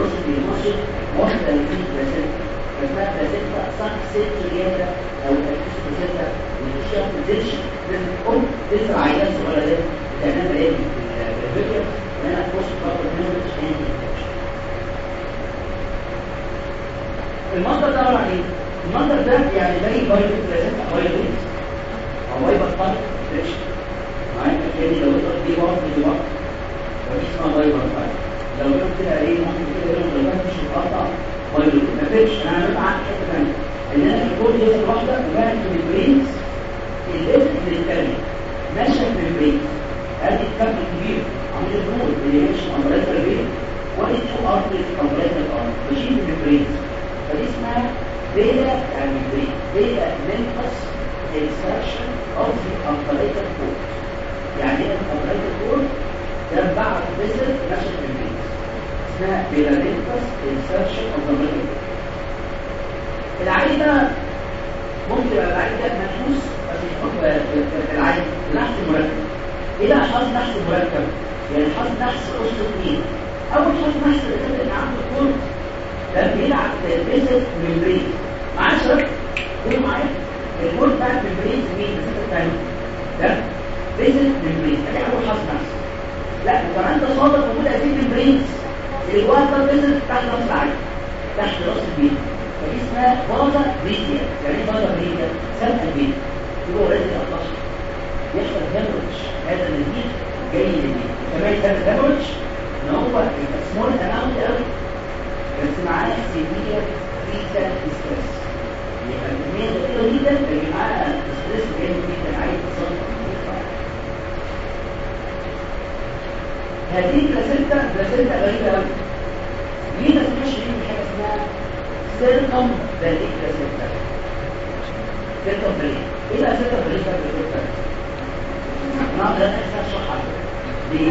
رصد المصر واحدة اللي فيه بلاسينتا اسمها بلاسينتا سب سيكتوريال أو اكسسوري بلاسينتا والشيخ ما تنزلش لازم تقوم تزرع عيان صغيره ده تعملها إيه في الفيديو وأنا بص خاطر منه المنظر ده عباره عن إيه؟ المنظر ده يعني زي بايبر بايبر أو بايبر يعني لو أنت دي واحد دي واحد ودي اسمها بايبر طالب لو جبت إيه ممكن كده لو ما فيش مقطع بايبر ما فيش أنا عن حتة ثانية إن أنا في كل جزء واحدة وبعد في البرينز الليفت الثانية ماشية في البرينز ادي الكابل الكبير عامل النور اللي ماشي امبريتر البرين وادي تو ارتريز امبريتر الارم ماشيين في البرينز فدي اسمها بيلا يعني برين بيلا لينكس insertion of the umbilical cord يعني إيه الامبريتال كورد ده بعد فيزل في البرينز اسمها بيلا لينكس of the umbilical cord العين ده ممكن يبقى العين ده منحوس في العين نحس مركب إيه بقى حظ نحس مركب يعني حظ نحس قص اثنين أول حظ نحس اللي عنده الكورد ده بيلعب بيزل ممبرين معاه شرط قول معايا. الكورد بتاع الممبرين مين؟ المسافه الثانية ده بيزل ممبرين ادي اول حظ نحس لا وكمان ده صادف وجود هذه الممبرينز الوتر بيزل تحت راس العين تحت راس البيت. فدي اسمها فازا بريديا يعني إيه فازا بريديا سبق البيت. يبقى اوريدي 13 يحصل هيموريدج هذا النتيج جاي للبيت. كمان يسمى هيموريدج إن هو سمول اماونت قوي بس معاه سيفير فيتال ستريس يبقى الكميه ضئيله جدا لكن معاه ستريس جامد جدا عايز تصرف هذه بلاسينتا بلاسينتا غريبة قوي ليه ما اسمهاش ليه حاجة اسمها سيركم بليك بلاسينتا سيركم بليك إيه بقى سيركم بليك بلاسينتا؟ أنا عايز أشرح ليه؟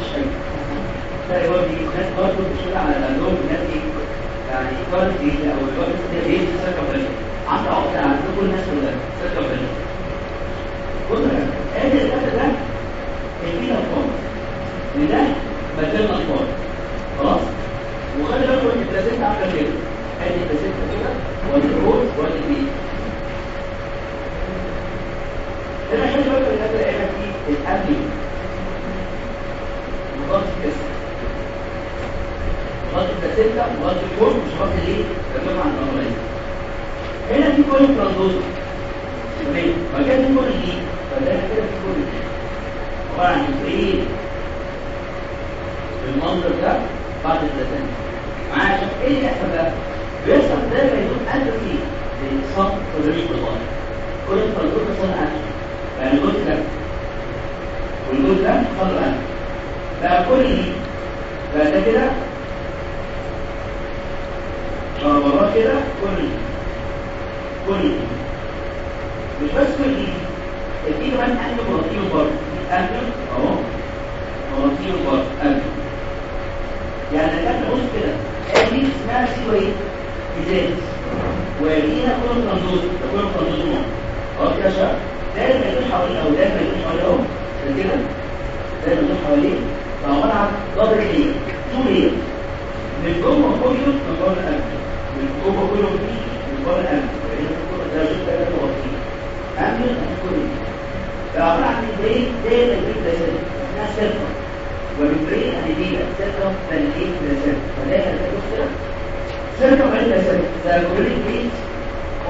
مش حلو تلاقي برضه ناس برضه بتشتغل على الألوم ناس إيه؟ يعني كواليتي أو الكواليتي دي إيه سيركم بليك عنده عقده عند كل الناس كلها سيركم بليك بص ادي الكتاب ده الفينا فورم ده بدلنا الفورم خلاص وخلي بالكم ان البلاسينتا عامله كده ادي البلاسينتا كده وادي الروز وادي البيت هنا خلي بالكم ان الكتاب هنا في الابي مغطي الكسر مغطي البلاسينتا مغطي الفورم مش مغطي ليه؟ تمام عن الامرين هنا في كل ترانزوزر تمام؟ مكان في كل دي. فده كده في كل دي. عبارة عن إيه بالمنظر ده بعد الزيتون معايا؟ عشان إيه اللي يحصل بقى؟ بيحصل ده ما يكون فيه للصف تدريب الغاية كل الفرزور صنع أكل يعني الجزء ده. والجزء ده صنع أكل بقى كل دي. بقى ده كده وراه كده كل كل مش بس كل في كمان أكل مرتين برضه أكل أهو. مرتين برضه أكل يعني كان نقول كده. هذه اسمها سوى إيه؟ إزاز. ولينا كل تنظور كل تنظور خلاص كده شباب دايما ما يكون حواليه. أو دايما ما يكون حواليه أهو. كده. دايما يكون حواليه. فعباره عن دبل ليه تو ليه من جوه كله من جوه القلب جوه كله فيه من جوه القلب ده شوف ده توصيل قبل كل فعباره عن إيه دايما يكون ده اسمها سيرفر والبرين أنيبيا سيركم بلين بلاسات فلا يتبص كده سيركم بلين بلاسات the chlorine gate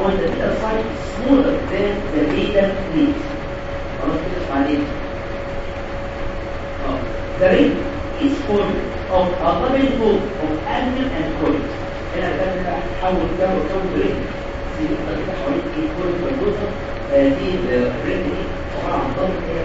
on the beta side smaller than the beta plate خلاص كده آه the ring is formed of a double fold of anion and coil هنا ده بقى تحول وتحول برين دي بقى كده حوالين إيه كل فيبروزا دي الرين دي. عباره عن ضغط كده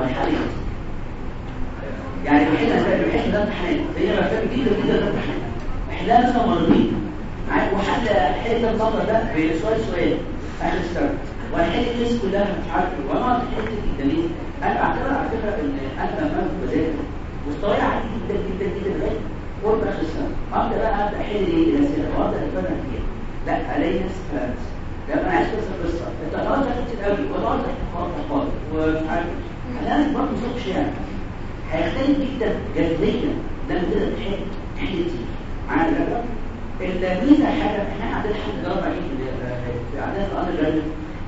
والحالي يعني الحين هتلاقي الحين ده امتحان هي مرتبه جدا جدا ده امتحان احلها مثلا مرتين وحل حل ده ده بسؤال سؤال اخر السنة والحل الناس كلها مش عارف وأنا جدا ليه؟ أنا بعتبر على ان أنا لما بذاكر مستواي عالي جدا جدا جدا لغاية قرب آخر السنة ابدا بقى ابدا أحل الاسئله وابدا اتفرج فيها لا ناس فهمت لما أنا عايز قصه قصه انت خلاص كتير قوي قصدك خلاص خالص ومش عارف أنا برضه صوت شارع هيختلف جدا. جذريا لما تقدر تحل تحل معايا الفكرة الميزه حاجة إحنا عندنا حد جرب عليه في عندنا الأمر الجديد.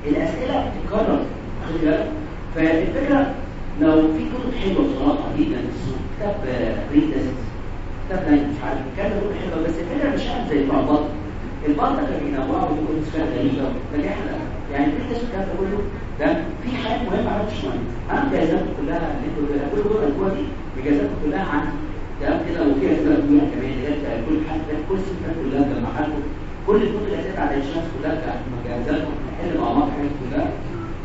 الأسئلة بتتكرر. خد بالك. فالفكرة لو في كتب حلوة بصراحة جدا كتاب ريد كتاب لاين مش عارف. كتاب حلوة بس الفكرة مش عارف زي بتاع البطل كان بينوعوا ويقولوا اسمها غريبة. فدي إحنا يعني اكتشف الكلام ده كله ده في حاجات مهمة عرفت شوية أنا مجهزاتكم كلها اللي أنتوا كل دول القوه دي مجهزاتكم كلها عندي. تمام كده؟ وفيها اسئله فيها كمان لغايه كل حاجة كل السنة كلها جمعها لكم كل الكتب الأسئلة على الشمس كلها كانت مجهزه لكم نحل مع بعض حاجات كلها.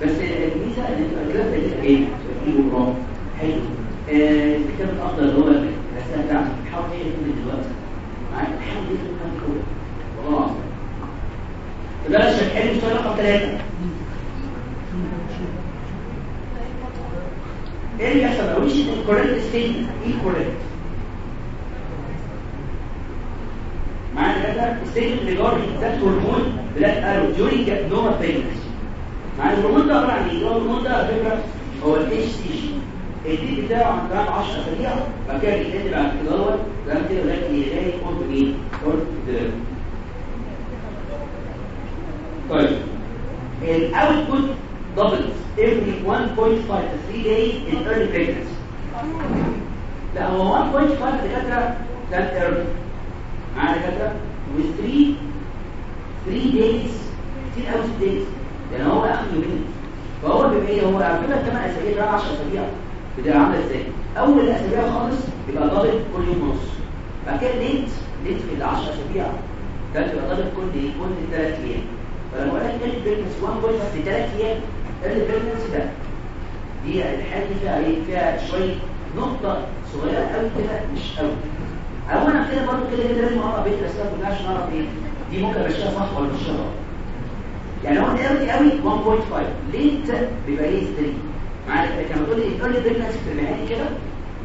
بس الميزة ان كده في إيه في وراء حلو. آه الكتاب الافضل اللي هو الاسئله بتاعتك حاول كل دلوقتي. معاك حاول تحل العظيم ده الشرحين السؤال رقم ثلاثة. إيه اللي يحصل؟ لو مش ال correct statement إيه correct معانا كده statement regarding that hormone بلاد ارو during normal pregnancy مع الهرمون ده عبارة عن إيه؟ الهرمون ده على فكرة هو ال HCG بتاعه عن كام 10 اسابيع بعد كده بيتقلب بعد كده دوت ده كده لغايه يلاقي قرب إيه؟ قرب طيب. الاوتبوت doubles every 1.5 to 3 days in early pregnancy. لا هو 1.5 دكاترة كان early. معانا دكاترة with 3 3 days كتير قوي 6 days. يعني هو اخر يومين. فهو بيبقى إيه؟ هو على فكرة 8 أسابيع ده 10 أسابيع بتبقى عاملة إزاي؟ أول الأسابيع خالص بيبقى ضابط كل يوم ونص. بعد كده ليت ليت في ال 10 أسابيع ده بيبقى ضابط كل كل 3 أيام. فلما أقول لك إيه البريجنس 1 بوينت في 3 أيام البريجنس ده دي الحاله دي فيها إيه؟ فيها شوية نقطة صغيرة قوي كده مش قوي أو أنا كده برضه كده كده لازم أقرأ بيت الاسباب كلها عشان أعرف إيه؟ دي ممكن امشيها صح ولا مش غلط يعني هو قوي قوي 1.5 ليه بيبقى ليه 3 معايا كان بتقول لي تقول لي بريجنس في المهني كده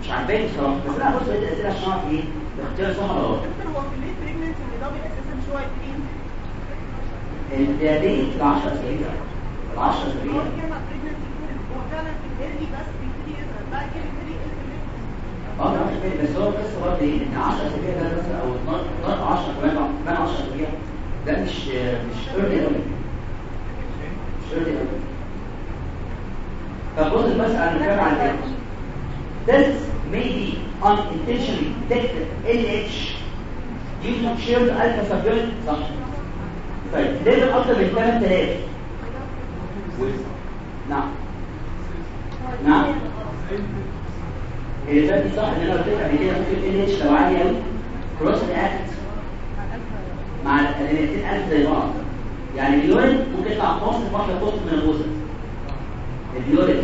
مش عاجباني بصراحة. بس أنا بص بقيت الأسئلة عشان أعرف إيه؟ الاختيار صح ولا غلط. هو في الليت بريجننسي اللي ضابط أساسا شوية الديابيت ال 10 اسابيع ال 10 اسابيع هو كده مع بريجننسي هو فعلا في الايرلي بس آه هو القصة برضه إيه ان 10 اسابيع ده مثلا أو 12 10 كمان كمان 10 اسابيع ده مش مش early قوي مش early قوي طب بص المسألة أنا بتكلم عن إيه This may be unintentionally detected. LH due to shared alpha subunit? صح طيب level أكتر من 8000 نعم. نعم. فات دي صح ان أنا قلت قبل كده ممكن ال LH لو عالي قوي cross react مع ال 200000 زي بعض. يعني ال urine ممكن يطلع positive واحدة positive من ال positive ال urine.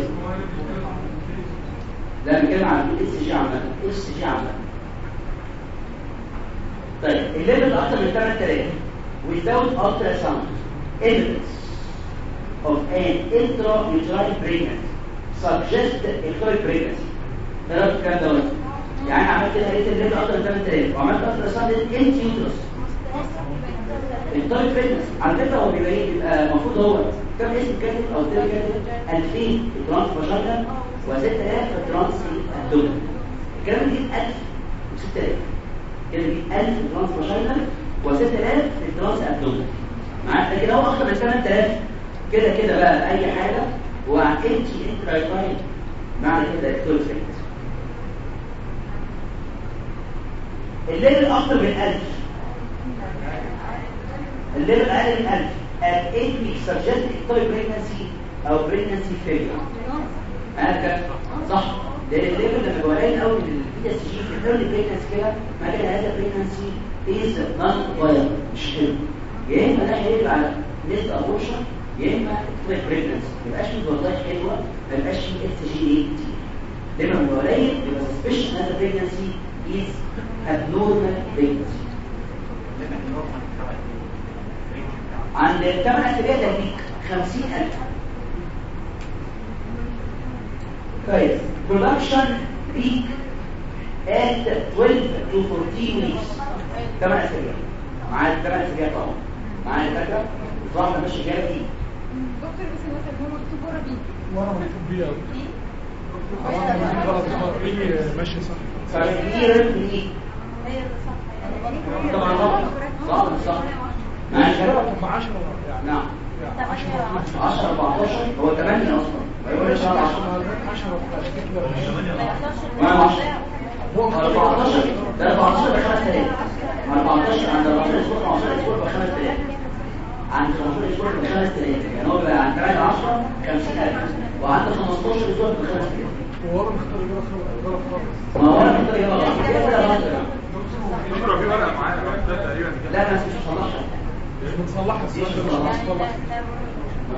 لا بنتكلم عن الاس جي عامة. اس جي عامة. طيب ال level أكتر من 8000 without ultrasound evidence of an intrauterine pregnancy suggest ectopic pregnancy. ثلاث الكلام ده يعني أنا عملت كده لقيت الليفل أكتر من 8000 وعملت ultrasound انت يوترس التايب بريجنسي على فكره هو بيبقى بيبقى المفروض هو كم اسم كاتب أو تاني كاتب 2000 ترانس فاجينا و6000 ترانس ابدومين الكلام دي 1000 و6000 كده دي 1000 ترانس فاجينا و6000 ترانس ابدومين معاك لكن هو أكتر من 8000 كده كده بقى أي حاجة. وانتي انترايتاين معنى كده اكتور الليفل أكتر من 1000 الليفل أقل من 1000 at 8 weeks suggest ectopic pregnancy أو pregnancy failure. هذا صح. ده الليفل لما قوي من البي اس جي في الايرلي بريجنسي كده معنى كده هذا بريجنسي از نون فايبل مش حلو يا إما ده هيقلب على نسبه abortion يا إما ectopic pregnancy. ما يبقاش فيه وظائف حلوة ما يبقاش فيه HCG. لما بيبقى قليل يبقى suspicion هذا pregnancy is abnormal pregnancy. عند الثمان أسابيع ده peak 50000 كويس production peak at 12 to 14 weeks. 8 أسابيع. معايا 8 أسابيع طبعا. معايا الفكرة الظاهر ماشي جاية دي دكتور بس هو كان مكتوب ورا بيه وأنا مكتوب بيه قوي بيه ماشي صح. هي اللي صح. طبعا غلط صح صح. معايا الفكرة طب 10 يعني نعم. يعني 10 10 14 هو 8 أصلا. هيقول لي شهر 10 10 ما 10 14 ده 14 ب 5000 14 عند 14 أسبوع 15 أسبوع ب 5000 عند 15 أسبوع ب 5000 يعني هو عند 8 10 50000 وعند 15 أسبوع ب 5000 وورا مختار غلط غلط خالص. ما هو أنا محتاج يلا غلط كده كده غلط دكتور في ورقة معايا ده تقريبا لا بس مش مصلحة. مش ده مش قلت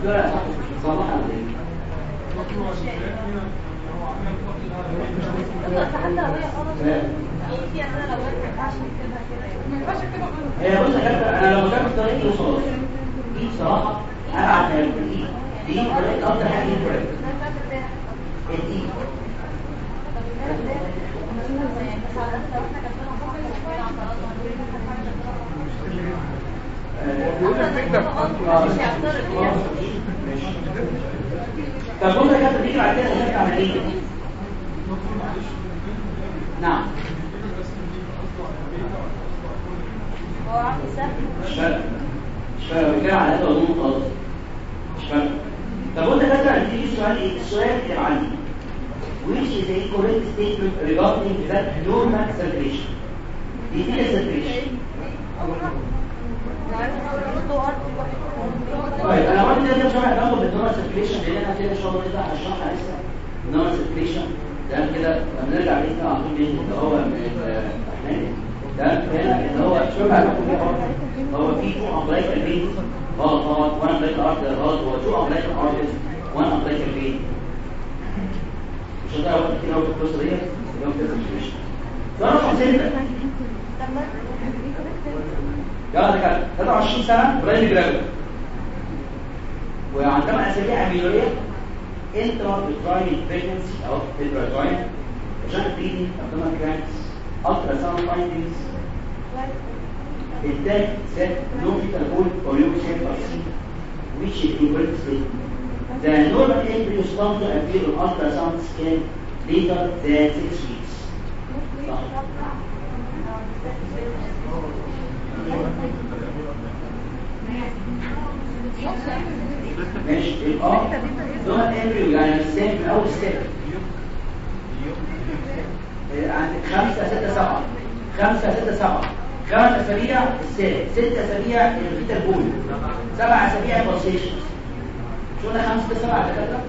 له لا مش مصلحة. ولا إيه حتى لو هي. إيه بص يا أنا لو كتبت طريقتي وخلاص دي بصراحه ابعد من الايد دي طريقه أكتر حاجة دي تكتب طب بص يا كابتن نيجي بعد كده نشوف عمليه نعم هو سهل مش فارقه مش بنتكلم على هذا الوضوء خالص مش فارقه طب وانت كابتن هتيجي السؤال إيه السؤال اللي عندي which is a correct statement regarding that normal circulation دي دي circulation طيب أنا قلت ان شرح باخد بالنورمال سيركيليشن لأن أنا كده ان شاء الله كده هشرحها لسه النورمال سيركيليشن ده كده لما نرجع ليه على طول ليه اللي هو من الرحمن ده هنا اللي هو على هو في تو امبلايكال بين غلط غلط وان امبلايكال ارت غلط هو تو امبلايكال ارتس وان امبلايكال بين مش هتعرف كتير قوي في القصة ديت يوم كده سيركيليشن فرقم سته يلا ده كده 23 سنه براين جرافيك وعندما اسابيع اميلوريا انترا بتراين بريجنسي أو انترا جان بليدنج ابدومين كرانكس ultrasound findings is that no logical whole or yolk shape of seed which is inverted state. The normal embryo is to appear on ultrasound scan later than six weeks. ماشي يبقى دول امبريو يعني عندك خمسة ستة سبعة. خمسة ستة سبعة. خمس أسابيع ال sac ست أسابيع ال fetal pole سبع أسابيع شو ده خمسة ستة سبعة؟ دكاترة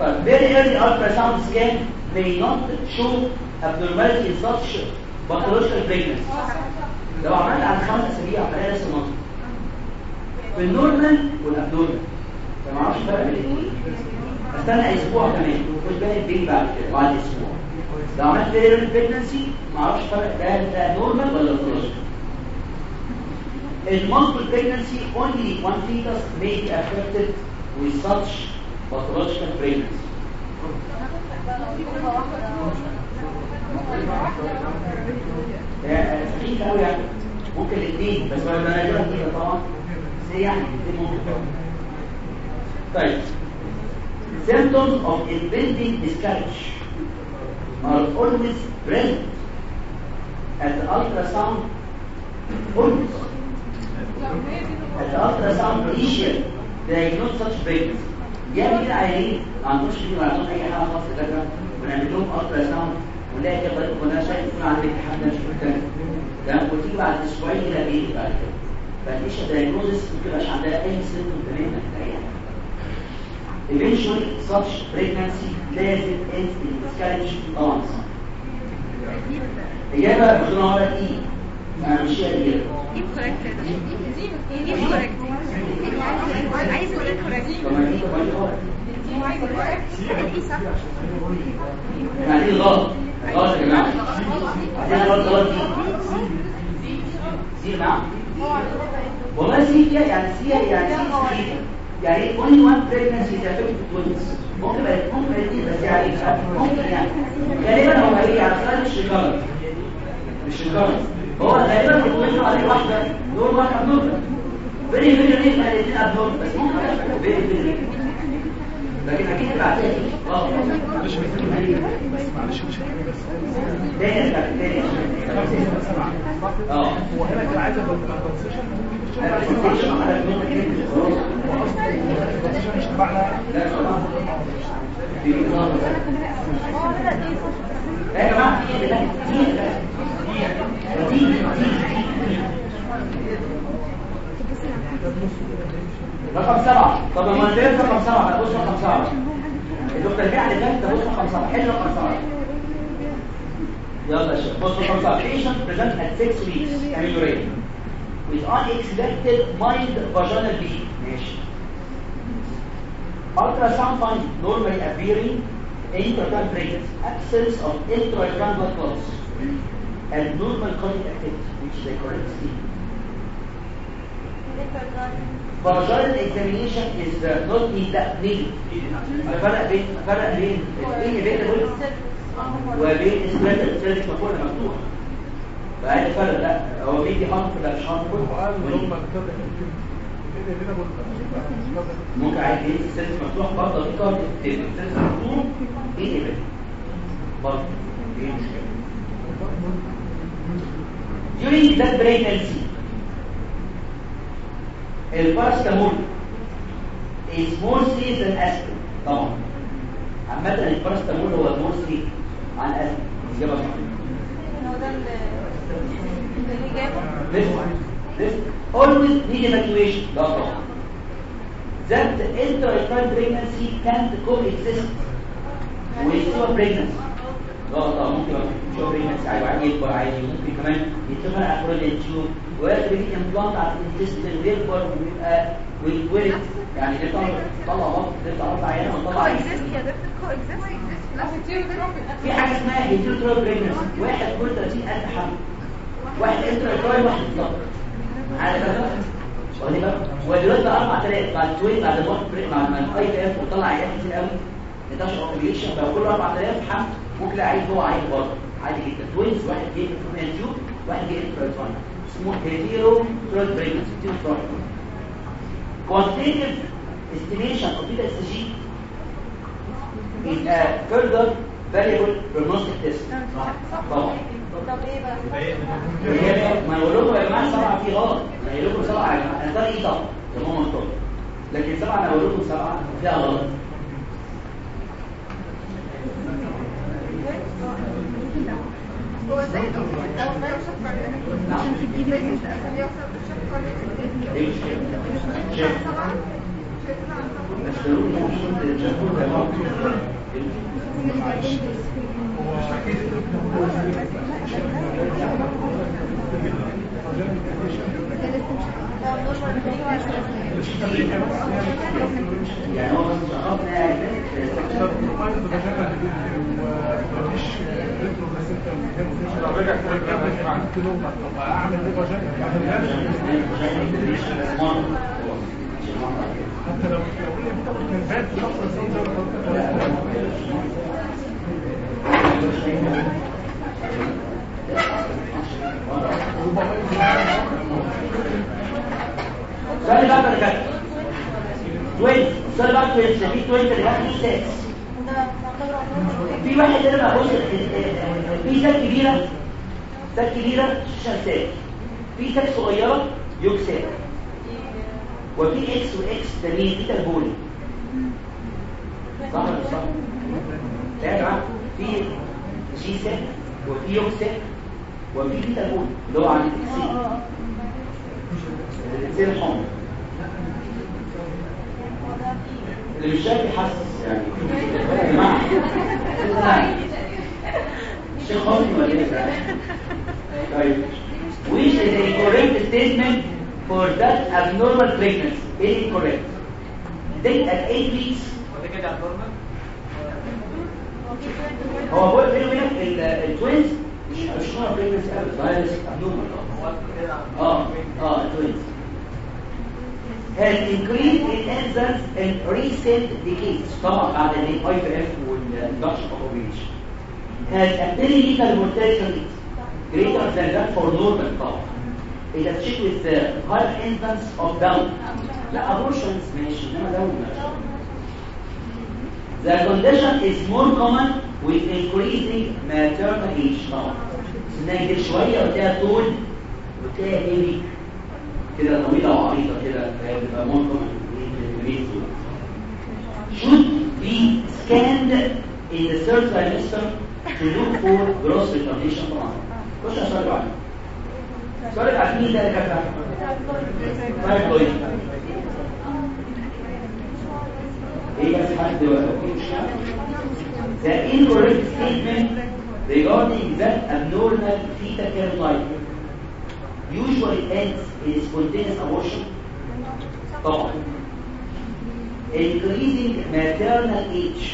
طيب very early ultrasound scan may not show abnormality in such pathological pregnancy. لو عملنا على خمس أسابيع هلاقي نفس المنطق في ال normal وال abnormal. فما أعرفش الفرق بين الاثنين استنى أسبوع كمان. وخد بالك بين بعد كده بعد أسبوع. لو عملت viable pregnancy ما أعرفش الفرق ده ده normal ولا In multiple pregnancy, only one fetus may be affected with such pathological pregnancy. ده سخيف قوي يعني ممكن الاثنين. بس أنا كده طبعا. بس يعني الاثنين ممكن. طيب. Symptoms of impending miscarriage are always present at the ultrasound always at the ultrasound initial diagnose such pregnancy يعني كده عيانين ما عندهمش فيه ما عندهمش اي حاجة خاصه كده ونعمل لهم التراساوند ونلاقي كده طريق كنا شايف يكون عندك حد مش مهتم تمام وتيجي بعد أسبوعين كده بيجي بعد كده فالإيش الدايجنوزس ما بتبقاش عندها اي سيمتوم تماما eventually such pregnancy لازم end in miscarriage طبعا بخير ورا اي أنا مش صح يعني دي غلط غلط يا جماعة دي غلط غلط دي نعم والله سي يعني سي يعني سي يعني only one pregnancy is affected twins ممكن بقى ممكن بقى بس يعني ممكن يعني غالبا هو على سؤال مش ريكارد مش ريكارد هو غالبا بيقولوا عليه واحدة دول واحدة ابنورمال فيري فيري ريت بقى الاثنين ابنورمال بس ممكن فيري ريت لكن أكيد دي آه معلش معلش مش بس تاني تاني آه هو هنا كان عايز الكونسيشن على رقم سبعة. طب لما نزلت رقم سبعة. بقى بص رقم سبعة. الدكتور بيع فات ده بص رقم سبعة. حل رقم سبعة. يلا يا شيخ بص رقم سبعة. Patient present at 6 weeks. With unexpected mild vaginal bleed ماشي. Ultrasound find normally appearing intrauterine pregnancy absence of intrauterine blood clots and normal cardiac activity which is a correct statement vaginal examination is uh, not need that needed الفرق بين الفرق بين inevitable وبين splendid سيرك مفعول مفتوح فهذا الفرق لا هو بيجي حرف لا مش حرف ممكن عايز إيه؟ السيرك مفتوح برضه في كارد السيرك مفتوح inevitable برضه إيه؟ المشكلة during that pregnancy البارستامول is more safe than aspirin طبعا. عامة البارستامول هو more safe عن aspirin إجابة صح هو ده اللي جابه؟ Always need evacuation. ده طبعا that intrauterine pregnancy can't coexist with pure pregnancy? غلط طبعا ممكن pure pregnancy. عادي وعادي يكبر عادي ممكن كمان يتفق اخر الانتيوب ويقدر يجي امبلانت على الانتستين ويكبر ويبقى ويتولد يعني نطلع نطلع بطن نطلع بطن عيانه ونطلع لا في حاجة اسمها هيتروتروب بريجنسي واحد كل 30000 حمل. واحد انترا واحد بالظبط عارف بقى واخد بالك ودلوقتي 4000 بعد توين بعد الواحد بريك مع الاي تي اف وطلع عيال كتير قوي 11 اوبريشن بقى كل 4000 حمل ممكن عيل هو عيل برضه عادي جدا توينز واحد جاي من التيوب واحد انترا اسمه تيوب quantitative estimation of fetal SG is a further variable prognostic test. طب إيه بقى؟ ما يقول لكم يا جماعة سبعه في غلط ما يقول لكم سبعه يا جماعة أنا ده إيه طبعا مكتوب لكن سبعه أنا أقول لكم سبعه فيها غلط هو إزاي ده؟ حتى لو كان فات السؤال اللي بعده كده توينز السؤال اللي بعده توينز في توينز اللي بعده سكس في واحد هنا بص في سات كبيره سات كبيره شمسات في سات صغيره يوكسات وفي إكس واكس ده مين دي تربولي صح ولا صح؟ لا يا جماعة في جي سات وفي يوكسات وفي بيتا بول اللي هو عند الاكسين الاكسين الحمر اللي مش شايف يحسس يعني. يا جماعة الشيخ خاطي ولا إيه؟ طيب. Which is a correct statement for that abnormal pregnancy is incorrect date at 8 weeks. هو بقول بيني وبينك ال- التوينز مش مش نوع بريجنسي ابدا فيروس abnormal آه آه التوينز has increased in incidence in recent decades طبعا بعد ال IVF والinduction of ovulation has a perinatal mortality rate greater than that for normal طبعا it has checked with the high incidence of down لا abortions ماشي انما down ماشي The condition is more common with increasing maternal age طبعا سنها كبير شوية وتلاقيها طول وتلاقيها بيبي كده طويلة وعريضة كده فهي بتبقى more common with increasing age. Should be scanned in the third trimester to look for gross retardation طبعا خش على السؤال اللي بعده السؤال اللي بعد مين ده اللي كان فايبرويد ايه بس حد في مشكلة The incorrect statement regarding that abnormal fetal care type usually ends in spontaneous abortion. طبعا. Increasing maternal age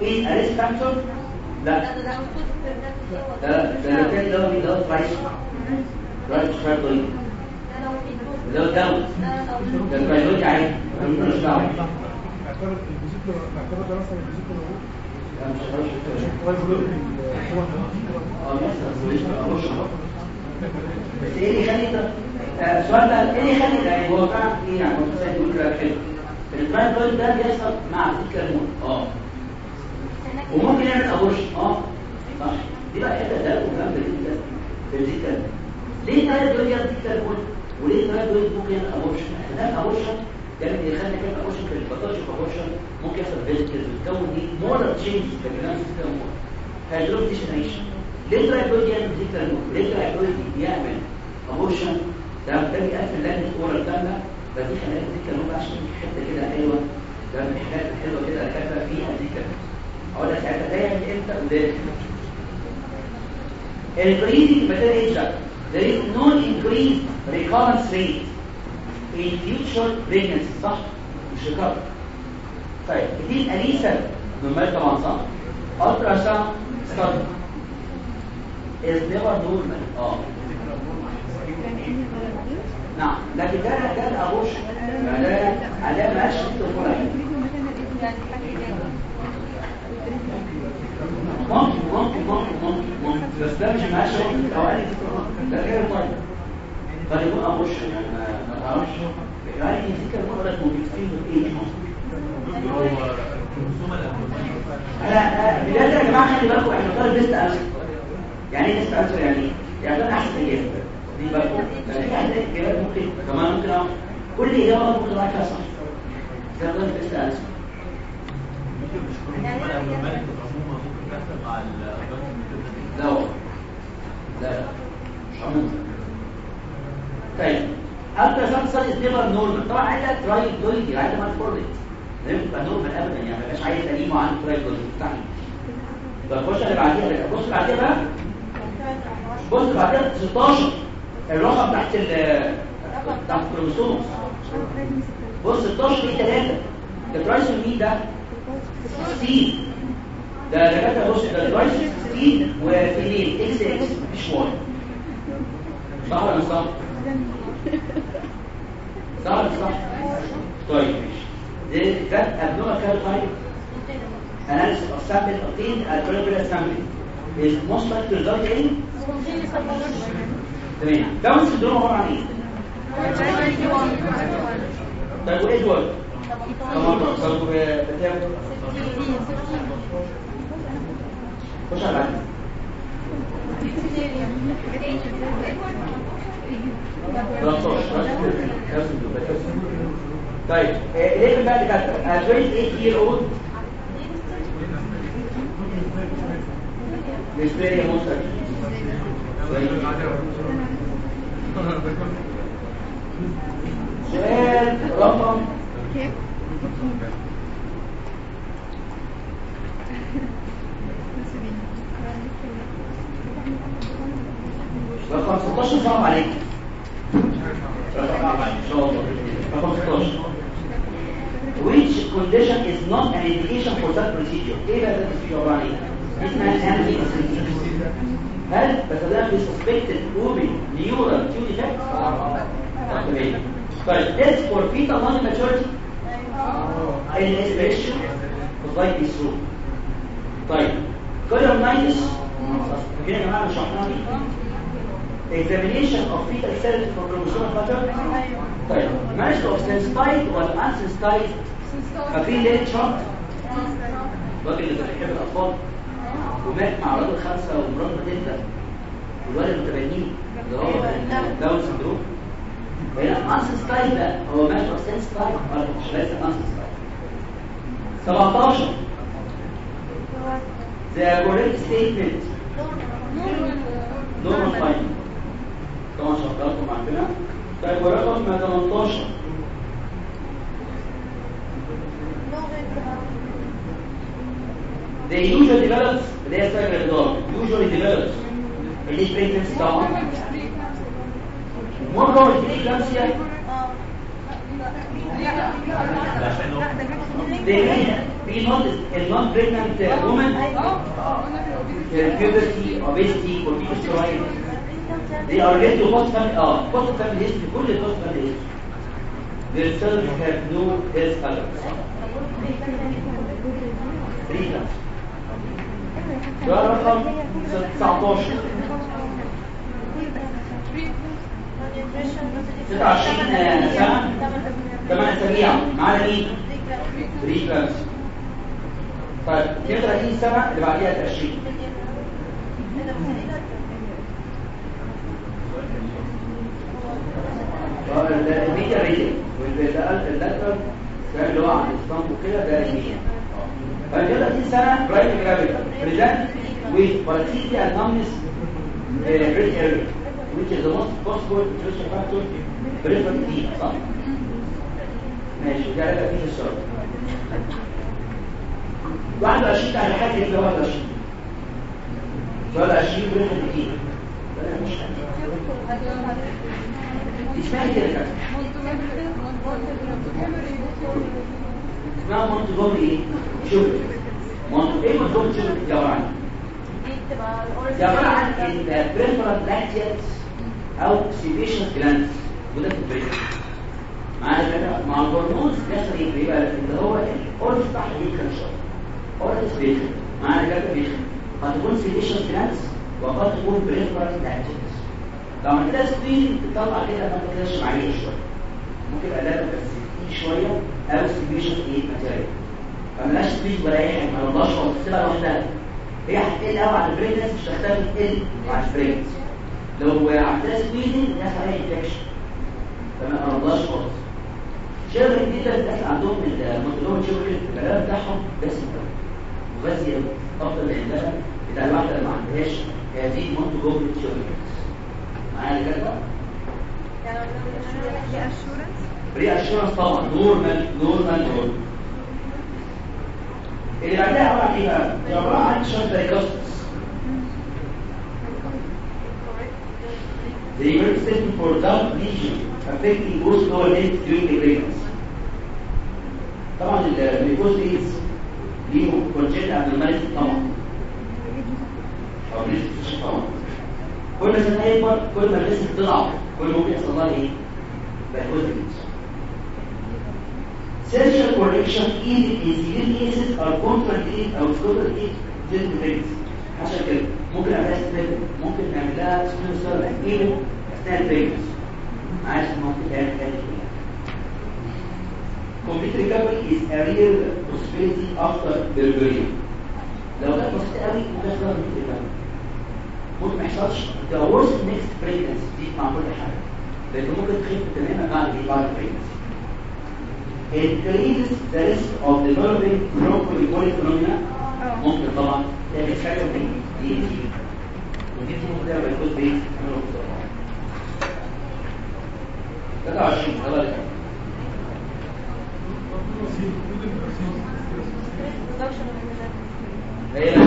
is a risk factor. لا ده ده المفروض ده ده ده ده ده ده رايس رايس فايبرويد ده لو في الجزء ده الفايبرويد عادي ملوش دعوه نعتبر الجزيء نعتبر ده مثلا اللي هو هو آه مثلا بس إيه اللي يخلي ده السؤال ده إيه اللي يخلي ده يعني هو فعلا إيه يعني هو مثلا يقول كده حلو الترايبل ده بيحصل مع الموت آه وممكن يعمل ابورشن آه صح دي بقى حتة ده جدا في الذكر ليه الترايبل يعمل ذكر الموت وليه الترايبل ممكن يعمل ابورشن ده الابورشن ده اللي بيخلي كده ابورشن في البطاش في ابورشن ممكن يحصل فيزيكال بتكون دي مورال تشينج في الكلام ذكر الموت هيدروب ديشنيشن ليه الترايبل يعمل ذكر الموت ليه الترايبل يعمل ابورشن ده ده بيقفل لجنه اورال كامله ده دي خلايا ذكر الموت عشان في حتة كده حلوة. ده من الحاجات الحلوه كده كاتبة فيها ذكر أقول لك ساعتها ده يعمل إمتى؟ وده increasing maternal age gap. there is no increased recurrence rate in future pregnancy صح مش كده طيب دي اليسا من مال طبعا صح أكتر عشان استنى از نيفر نورمال آه نعم لكن ده ده ابوش علامه علامه شفت فرق ممكن ممكن ممكن ممكن بس ده مش ماشي حوالي ده غير طيب ابوشن يعني ما تعرفش يعني يفكر مره ممكن في إيه لا بجد يا جماعة خلي بالكم إحنا طالب لسه قوي يعني إيه نسبة عنصر يعني؟ يعني أنا احسن اجابة دي بقى يعني في عندك اجابات ممكن كمان ممكن أعرف. كل اجابة ممكن فيها صح ده ده نسبة عنصر لا والله. لا مش عموما طيب الترا ساوند ستادي نيفر نورمال طبعا عايزه تراي دويدي عايزه ما تفرد لازم تبقى نورمال ابدا يعني ما يبقاش عايز تقييمه عن تراي دويدي مستحيل طب خش اللي بعديها بص اللي بعديها بقى بص اللي بعديها 16 الرقم تحت ال تحت الكروموسوم بص 16 دي 3 ده ترايسون مين ده؟ 16 ده دكاتره بص ده trisomy 16 وفيميل إكس إكس مش واي صح ولا مش صح؟ صح صح؟ طيب ماشي ده abnormal karyotype analysis of sample obtained at peripheral sampling is most likely to result in تمام Down syndrome عباره عن إيه؟ طيب وايه دول؟ طبعا طب بتاعه خش على بعد طيب ليه بقى دكاتره as 28 year old Listeria monster سؤال رقم رقم 16 صعب عليك رقم ان شاء الله رقم 16 which condition is not an indication for that procedure? إيه بقى ده procedure هل بستخدمها في suspected open neural tube defect طيب this for fetal non-maturity الاسبريشن واللايك السوق طيب colonitis فاكرين يا جماعة examination of fetal cells for chromosomal pattern طيب ماشي of sensitized ولا unsensitized ففي ليت الراجل اللي بيحب الاطفال ومات مع راجل خمسه ومراته تلته والولد متبنيه اللي هو داون سندروم هنا unsensitized ده هو ماشي ولا مش لازم unsensitized 17 The correct statement normal طبعا شغالكم عندنا طيب ورقم 18 They usually develops اللي هي سايكل الدار usually develops اللي pregnancy طبعا مرة الإكلامسيا They may be not a non-pregnant uh, woman uh, puberty, obesity, corticosteroid Related to post family آه post family history كل البوست family history Their cells have no health patterns Pregnancy ده رقم 19 26 سنة 8 أسابيع معانا مين؟ بريكلامس طيب 32 سنة اللي بعديها 20 الميديا ريتنج واللاترال ده اللي هو عند الصنف وكده ده الميديا بعد 30 سنة برايم جرافيك بريزنت with volatility and numbness brain area which is the most possible nutrition factor بريفرنت دي صح؟ ماشي ده هيبقى فيه الشرط 21 بتاع الحاجة اللي هو 21 سؤال 20 بريفرنت دي مش اسمها كده كده اسمها مونتجومري إيه؟ شوجر مونت إيه مونتجومري شوجر دي عباره عن دي عباره عن البريفرال لاكتيات أو سيبيشن جلاندز وده في البريك مع كده مع الهرمونز بيحصل إيه بيبقى اللي هو الاورج بتاع الهيكل شوية اورج سبيشن مع كده بيخ هتكون سيبيشن جلاندز وقد تكون بريفرال لاكتيات لو عملت لها سكرين تطلع كده ما تقدرش عليه شوية. ممكن ده بس تقيل شوية أو سيبيشن إيه؟ ماتيريال فملاش سكرين ولا أي حاجة ما خالص تسيبها لوحدها. هي هتقل قوي على البريجنس مش هتختلف تقل مع البريجنس لو عندها سكويزنج الناس عليها انفكشن فما قربناش خالص. شبه الجديدة اللي عندهم المطلوب شبه الكلام بتاعهم بس وغازي قوي أفضل من بتاع الواحدة اللي ما عندهاش هذه جوه شبه معايا كده؟ ري اشورنس طبعا. نورمال نورمال نورمال اللي بعدها عباره عن إيه؟ بقى؟ هي عباره عن شوية دايجنوستكس The immune system for dark lesion affecting both lower limbs during the pregnancy. طبعا الميكوز ايدز ليه كونجنت abnormality طبعا. أو ليش طبعا. كل ما سنة يكبر كل ما الجسم تضعف كل ممكن يحصل لها إيه؟ ايدز Surgical correction in severe cases are contraindicated أو contraindicated during pregnancy. عشان كده ممكن أعملها سنة ممكن نعملها سنة صار أكيد أثناء البريجنسي. عشان ممكن تعمل حاجة كده. Complete recovery is a real possibility after delivery. لو كانت بسيطة قوي ممكن لها complete recovery. ممكن ما يحصلش the worst next pregnancy دي مع كل حاجة. لكن ممكن تخف تماما بعد إيه بعد البريجنسي. increases the risk of developing bronchoalveolar phenomena ممكن طبعا تعمل حاجة من دي دي ودي دي ممكن تعمل كود بيت تعمله بسرعة 23 يلا لك هي ده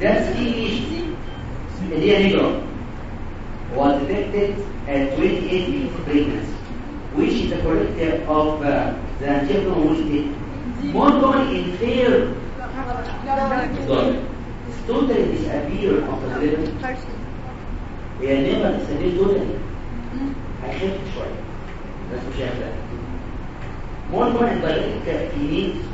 سي اللي هي نيجرو was detected at 28 weeks pregnancy which is the corrective of uh, the angioedema multi more common in fair dog totally disappear after delivery هي never disappear totally هيخف شوية بس مش هيخف more common in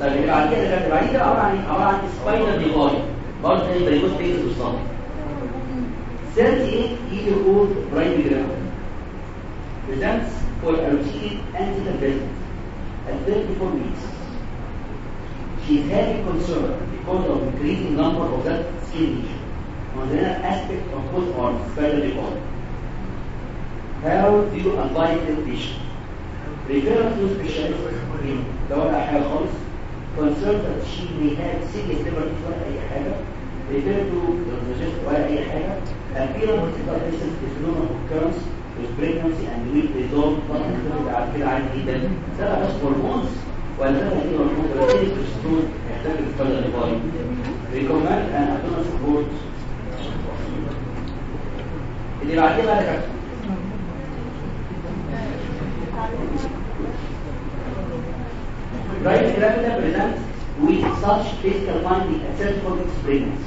طيب اللي بعد كده اللي بعد كده عباره عن ايه؟ عباره عن سبايدر ديفاي برضه زي بريكوس بيز بالظبط 38 year old bride girl presents for a routine antenatal visit at 34 weeks. She is highly concerned because of increasing number of that skin lesion on the inner aspect of both arms, spider default. How do you advise this patient? Refer to specialist in دواء حاجة خالص كونسلتنت شيء نهائي سيدي تبقى مش ولا أي حاجة. ريفيرتو لوجيست ولا أي حاجة. كبيره بتفضل تسال في نوم اوكرنس في بريجنسي اند ويك ريزولف بعد كده عادي جدا سبب هرمونز ولا سبب اي هرمونز ولا سبب استرون يحتاج يتفضل لباي ريكومند ان ادونا سبورت اللي بعد كده بقى يا كابتن Right gravida presents with such physical finding except for experience.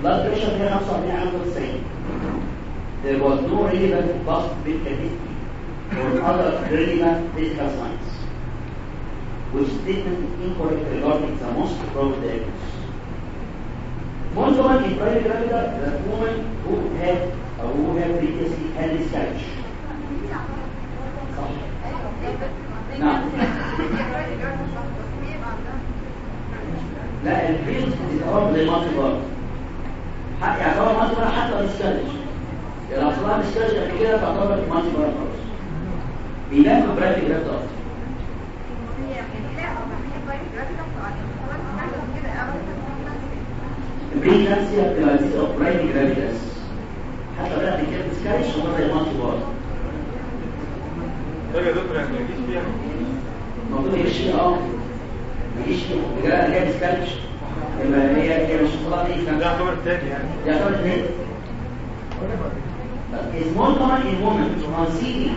Blood pressure هي 45 95 there was no relevant past medical history or other relevant physical signs, which statement is incorrect regarding the most probable diagnosis. Most common in private gravida, the woman who had or who had previously had miscarriage. صح. لا البيض بتتعرض للمطبخ يعتبر مطبخ حتى miscarriage. لو حصلها مستشفى قبل كده تعتبر ماتش بره خالص بينام في برايفت جرافت أصلا بري نفسي ابتلايزيز أو برايفت جرافيتاس حتى في كده سكايش هو زي ماتش بره طيب يا دكتور يعني يجيش فيه آه ما يجيش فيه بجد جاي سكايش يبقى هي هي طلعت إيه ده يعتبر التاني يعني اثنين is more common in women conceiving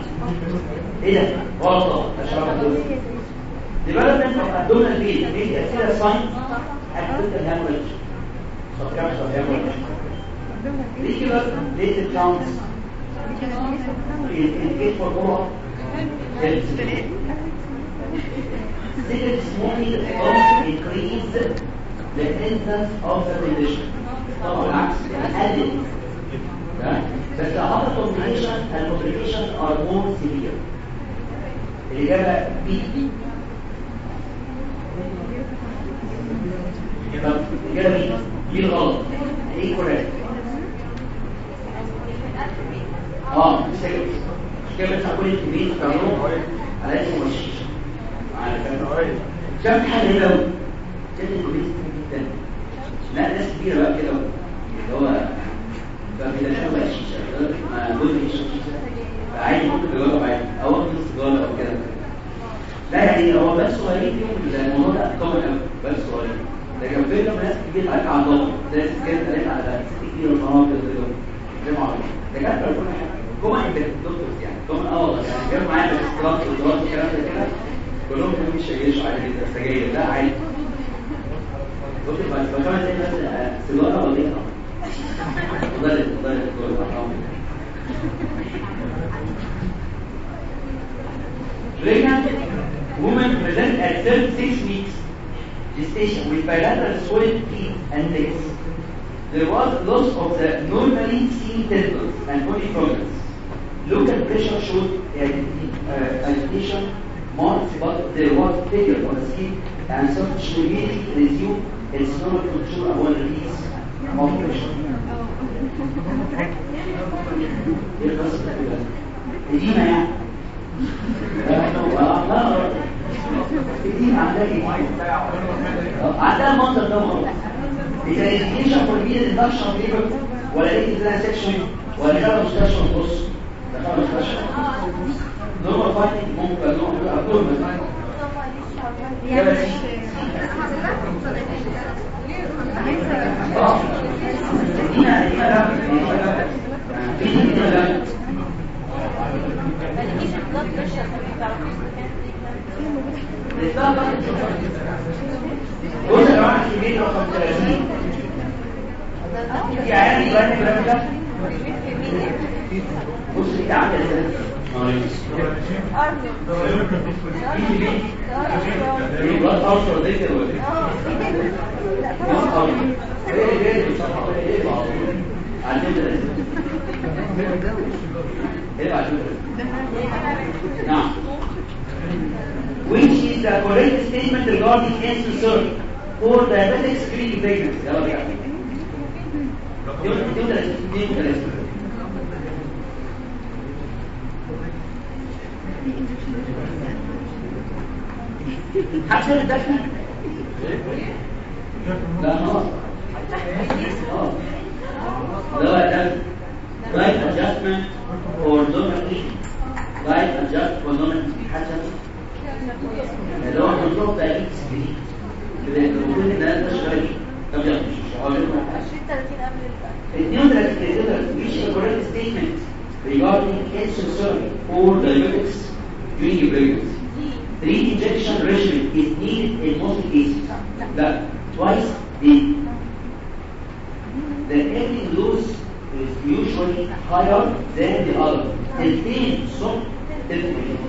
إيه ده؟ غلطة اشرح لك development of abdominal vein maybe a clear sign accidental hemorrhage subcapsular hemorrhage regular platelet counts indicate for oral health cigarette smoking also increase the incidence of the condition طبعا العكس بيقلل تمام؟ بس other complications and complications are more severe الإجابة B طب الإجابة B B الغلط إيه correct آه سيجرت مش كده بس كل الكمية بتاعهم على اسم وشيش على كده شاف حاجة هنا كده الكمية جدا لا ناس كبيرة بقى كده اللي هو فبيدخلوا بقى الشيشة ما جزء شيشة عادي ممكن تجرب عادي أو واخد نص سيجارة أو كده لا يعني هو بس صغيرين فيهم الموضوع ده كومن قوي بس صغيرين لكن في لما ناس كبيرة عليك على الضغط زي سكان ثلاثة على ست كبيرة وصناعة كده زي ما عملوا دكاترة كل حاجة كومن عند يعني كومن آه يعني جابوا معايا الاستراط والدراسة والكلام ده كده كلهم كانوا بيشيشوا عادي جدا سجاير لا عادي دكتور بس بخمس دقايق بس آه، سيجارة ولا إيه؟ ضلت ضلت ضلت Pregnant women present at 36 weeks gestation with bilateral swollen feet and legs. There was loss of the normally seen tendons and body problems. Local pressure showed uh, agitation there was failure on the skin and such immediately resumed its normal control upon release of pressure. إيه القصة ده؟ قديمة يعني عندها المنطق ده غلط اذا الانيشن فور مين الاندكشن ليبر ولا لقيت إزاي سكشن ولا دخل مستشفى نص دخل مستشفى نورمال فايتنج ممكن يا لا هنا لا بص يا جماعة الكميه رقم 30 يعني ده بص دي عامله Now, which is the correct statement regarding insulin for diabetics pre-pregnancy? Interesting. بيع يوم يوم 30 يوم 30 حتى الدفن لا خلاص آه لا ده right adjustment for donor right adjust for donor حسب اللي هو الدكتور بقى إكس جديد كده المفروض ان أنا اشتغل طب يلا مش هقول لكم 32 which is a correct statement regarding cancer surgery for diabetics during pregnancy. Three injection regimen is needed in most cases. لا twice daily. The early dose is usually higher than the other. Contain some different.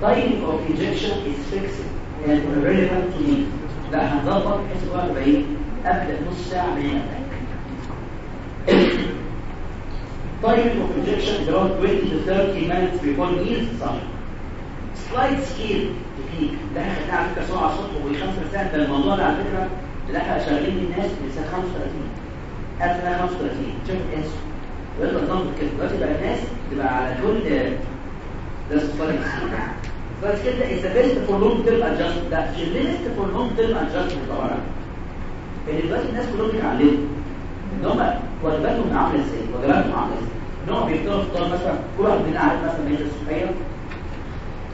Timing of injection is fixed and relevant to me. لا هنظبط بحيث الوقت بقى ايه؟ ابدا نص ساعه من هنا. Timing of injection is around 20 to 30 minutes before meals صح. Slight scale technique ده إحنا خدناه على فكرة سرعه الصبح و5 ساعات. ده الموضوع ده على فكرة اللي إحنا شغالين الناس من سنة 35 1935 شوف اس ويلا نظبط كده. دلوقتي بقى الناس تبقى على كل ده sliding scale is the best for long term adjustment. ده مش ال best for long term adjustment طبعا. ان دلوقتي الناس كلهم بيتعلموا. إن هم وجباتهم عاملة إزاي؟ وجباتهم عاملة إزاي؟ إن هم بيفطروا فطار مثلا كل واحد مننا عارف مثلا ميزه الصبحيه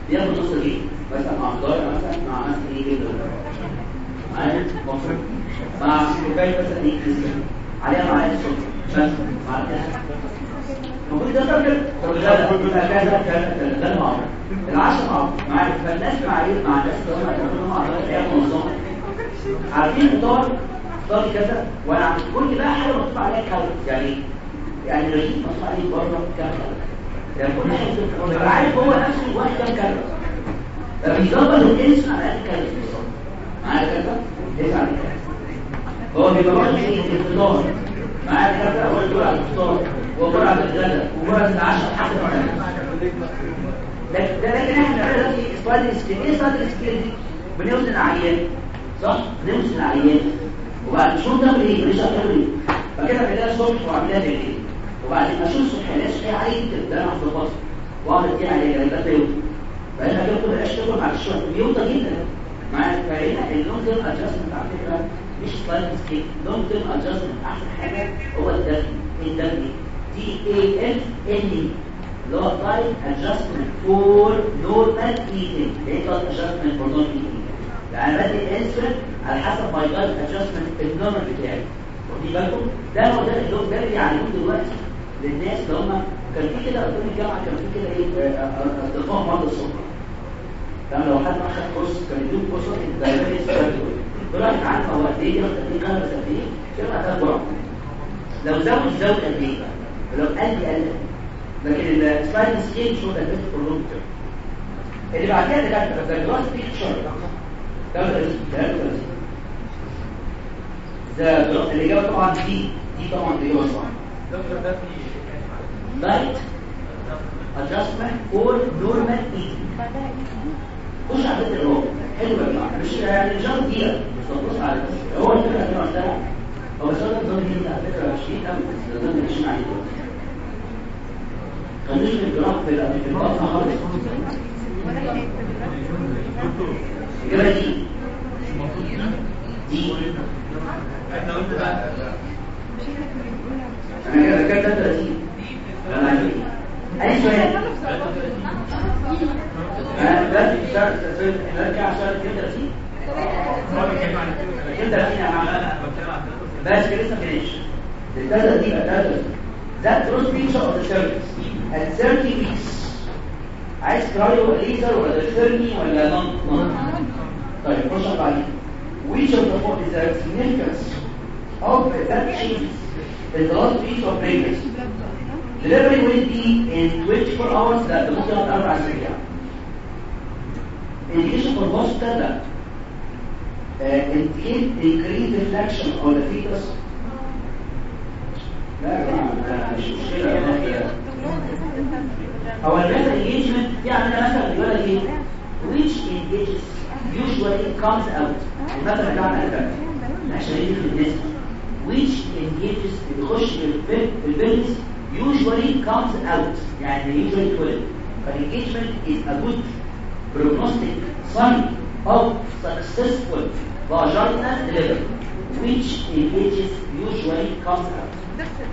بياخد نص رغيف مثلا مع خضار مثلا مع مثلا إيه كده. معايا؟ مفروض مع كوبايه مثلا إيه؟ كريستال عليها معلقه سكر بس. معلقه المفروض ده كده طب يبقى كذا كذا كذا ده المعروف. العشرة معروف. مع فالناس مع إيه؟ مع الناس اللي هم يعتبروا مع هي منظمه عارفين الفطار فطار كذا. وأنا عم كل بقى حاجة مكتوب عليها كالوري يعني؟ يعني الرجيم مكتوب عليه بره كام بيبقى عارف هو نفسه الواحد كالوري فبيظبط الانسولين على كالوري بالظبط معايا على كذا هو واخد إيه الفطار معايا كذا هو على الفطار وجرعه الغداء وجرعه العشاء حسب ما لكن ده إحنا بنعمل دلوقتي sliding scale دي بنوزن العيان صح بنوزن العيان وبعد شو ده إيه مش هتعمل إيه فكده بنلاقي الصبح وعملها بالليل وبعدين أشوف الصبح الناس فيها عليه ده أنا الفصل واقعد ادي عليه يبقى ده يوم بعدين هتاكل العيش تاكل بعد شوية بيوطى جدا مع فهنا اللونج تيرم ادجستمنت على فكرة مش سبايدر سكيل لونج تيرم ادجستمنت أحسن حاجة هو الدم الدم دي اي اف ان اللي هو دايت ادجستمنت فور نورمال ايتنج إيه دايت ادجستمنت فور نورمال ايتنج يعني بدي الانسولين على حسب ماي دايت ادجستمنت النورمال بتاعي. واخدين بالكم؟ ده اللي هو ده اللي بيعلموه دلوقتي. للناس اللي هم كان في كده قدام الجامعة كان في كده إيه؟ أصدقاء مرضى السكر كان لو حد اخذ كورس كان يدوك كورسات الدايبيتس كل واحد عارف هو قد إيه؟ ياخد قد إيه؟ كام قد إيه؟ ده جرعة. لو زود زود قد إيه ولو قل قل لكن السلايد سكيل شو ده؟ بس فور اللي بعد كده ده ده جلاس بيكتشر ده ده الاجابه طبعا دي دي طبعا الاجابه صح. دكتور ده في دايت adjustment for normal eating خش على فكرة هو حلو يا جماعة. مش يعني مش هاخد دقيقه مش هتبص على بس هو الفكرة اللي أنا هو بس هو النظام دي على فكرة. 20 قوي بس النظام اللي ماشيين عليه دلوقتي خليش في الجراح في البطن خالص. الإجابة دي. دي. إحنا قلنا بقى أنا كده ذكرت 33 أي سؤال؟ نرجع شهر 32 هو بيتكلم عن 32 يا عم أنا بتكلم عن بس كده لسه فينيش الثالثة دي ثالثة That gross picture of the cervix at 30 weeks. عايز كرايو ليزر ولا ثيرمي ولا نون نون طيب خش على which of the four is the significance of that change in the last week of pregnancy delivery will be in 24 hours that the ممكن أربع أسابيع indication for hospital that uh, indicate increased reflection on the fetus لا يا جماعة مش مشكلة هو المثل engagement يعني ده مثلا بيقول لك ايه which engages usually comes out المثل بتاعنا ده عشان يجي في النسبة which engages بيخش في البيلز usually comes out يعني usually تولد فالengagement is a good prognostic sign of successful vaginal delivery which engages usually comes out دكتور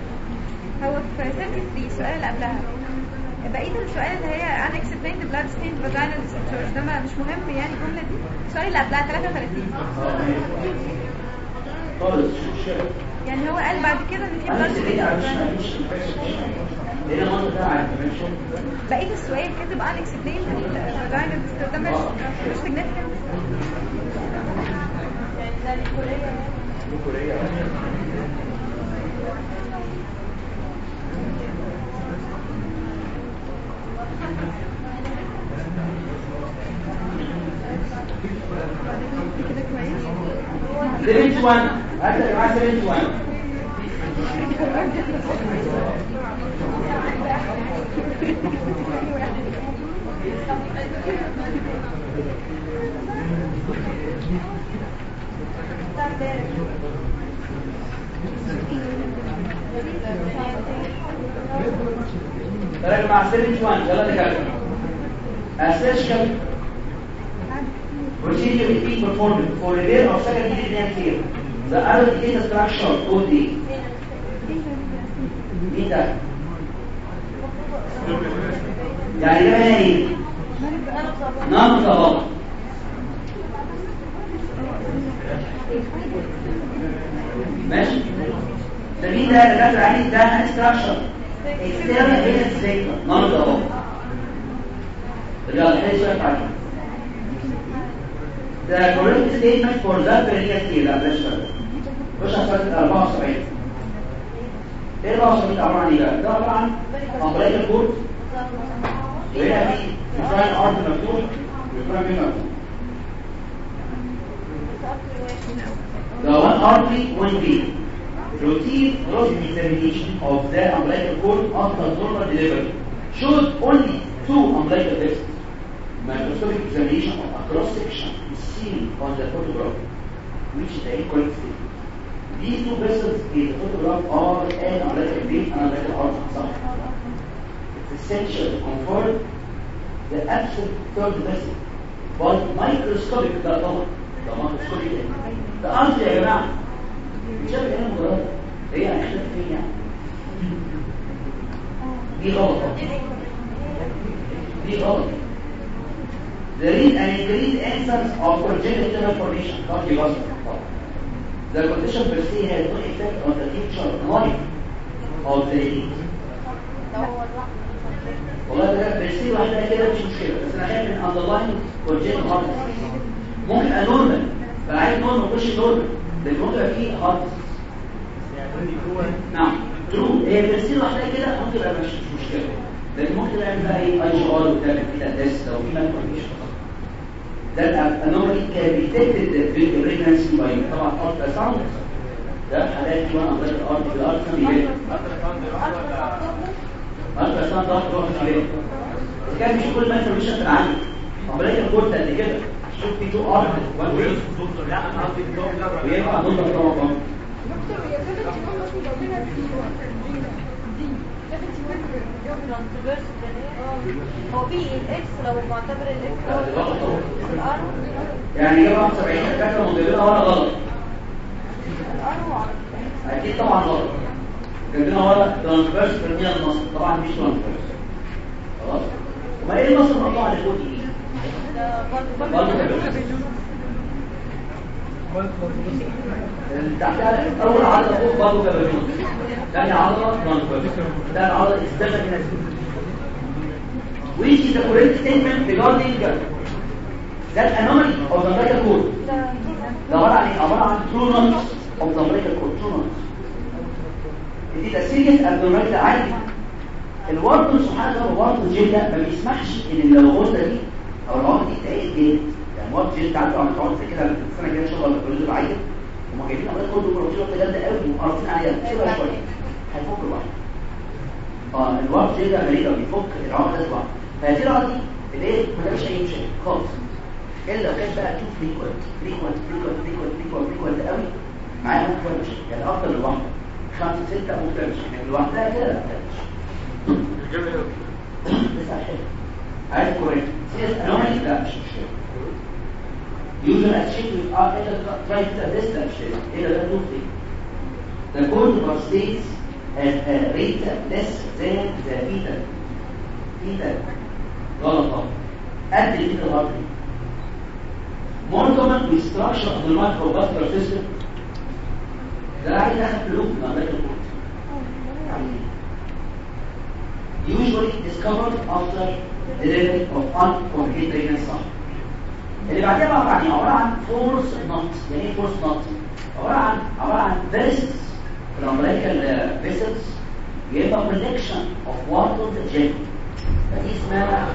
هو في 33 السؤال اللي قبلها بقية السؤال اللي هي عن explain the blood stained vaginal discharge ده مش مهم يعني الجملة دي السؤال اللي قبلها 33 خالص يعني هو قال بعد كده إن في blood لسه stained بعيد عن vaginal مش مش لأن المنطقة ده one. I said, I one. That is my seventh one. Tell us the question. Assertion. Procedure is being performed for repair of secondary renal care. The adult data structure the مين ده؟ يعني ده إيه؟ نعم طبعا ماشي ده ده اللي كاتب عليه ده structure external none of the above يلا حل سؤال تعالى The correct statement for that perineal tear لا بلاش فرق خش على سؤال 74 إيه 74 عبارة عن إيه بقى؟ ده عبارة عن umbilical cord وهنا في فراين ارت مفتوح بين مفتوح The one artery, one vein. Routine cross examination of the umbilical cord after normal delivery showed only two umbilical vessels. Microscopic examination of a cross section seen on the photograph, which is the incorrect statement. These two vessels in the photograph are an umbilical vein and umbilical artery. It's essential to confirm the absent third vessel by microscopic ده طبعا ده microscopic ايه؟ ده artery يا جماعه شايف ايه المجرد هي هنختلف فين يعني دي غلط دي غلط There is an increased instance of congenital malformation cardiovascular The condition per se has no effect on the future life of the elite. والله ده بيصير واحدة كده مش مشكلة بس أنا خايف من underlying congenital heart disease. ممكن يبقى نورمال فعايز نورمال مش نورمال لأن ممكن يبقى فيه هارت نعم ترو هي بيصير واحدة كده ممكن يبقى مش مش مشكلة لكن ممكن تعمل بقى إيه اي جي ار وتعمل كده تيست لو في مالفورميشن ده الانومالي كان بيتكتد في البريجنسي باي طبعا الترا ساوند ده حالات كمان امراض الأرض في الأرض بيبان الترا ساوند ده روح بيبان كان مش كل ما مش العالم امراض الكورت قد كده شوف في تو وان ويز لا أنا قصدي الدكتور وينفع نقطه طبعا دكتور هي كانت ممكن ربنا دي دي كانت ممكن هو في الاكس لو معتبر الاكس هو الار يعني جاب 71 فاكره مديرنا ولا غلط. أكيد طبعا غلط. جبنا ورا ترانسفيرس برمية النصر طبعا مش ترانسفيرس. خلاص؟ وما إيه النصر فوق دي ده برضه اول عضله فوق برضه كابابينوس ثاني عضله ترانسفيرس ثالث عضله استخدم is the correct statement regarding that anomaly of the umbilical cord ده عباره عن إيه عباره عن the umbilical cord true knots دي ده serious abnormality عادي الورد سبحان الله الورد الجلد ما بيسمحش ان الغده دي أو العقد دي تقيل ورد جلد عارف عم تقعد زي كده السنة الجاية إن شاء الله الكليه بعيد هم جايبين امراض كله بروتين جلد قوي وقارصين عليها. سيبها شوية هيفك الواحد آه الورد جلد غريبه بيفك العقد ده لوحده فهذه العقد دي اللي ما تعملش أي مشاكل خالص. إلا لو كانت بقى تو فريكوينت فريكوينت فريكوينت فريكوينت فريكوينت فريكوينت قوي معايا ممكن تعمل مشاكل. يعني أفضل لوحده خمسة ستة ممكن تعمل مشاكل. يعني لوحدها كده لا تعمل لسه حلو عايز كويس. سيس انومالي لا مش مشكلة. يوجد اشياء with art and try to address that shit إلى ده نوتي the code of states as a rate less than the beta beta غلط طبعا قد البيتا الهارتري more common with structure of the microvascular system ده عايز اخد فلوس من أمريكا الكورت usually discovered after delivery of uncomplicated pregnancy اللي بعديها بقى بعدين عبارة عن فورس نوت يعني إيه فورس نوت عبارة عن عبارة عن vessels في ال umbilical vessels يبقى collection of Wharton's jelly فدي اسمها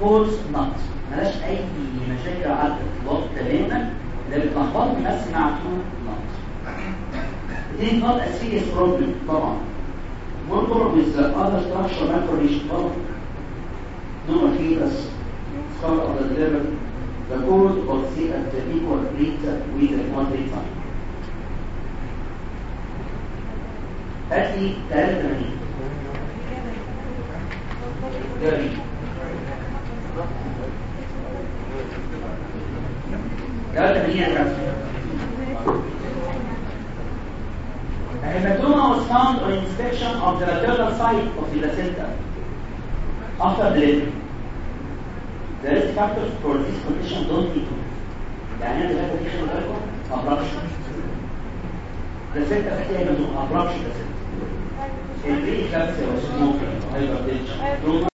false knot ملهاش اي مشاكل على الاطلاق تماما اللي بتلخبطني بس مع true knot دي not. A serious problem طبعا problem with the other structural malformation طبعا no fetus skull of the liver the cause of see at the equal rate with the quantity time هات لي 83 جميل ثلاثة مليون A hematoma was found on inspection of the lateral side of the placenta after delivery. The risk factors for this condition don't include. يعني انت فاكر دي خلي بالكم abruption. placenta فيها hematoma abruption placenta. ال preeclampsia وال smoking hypertension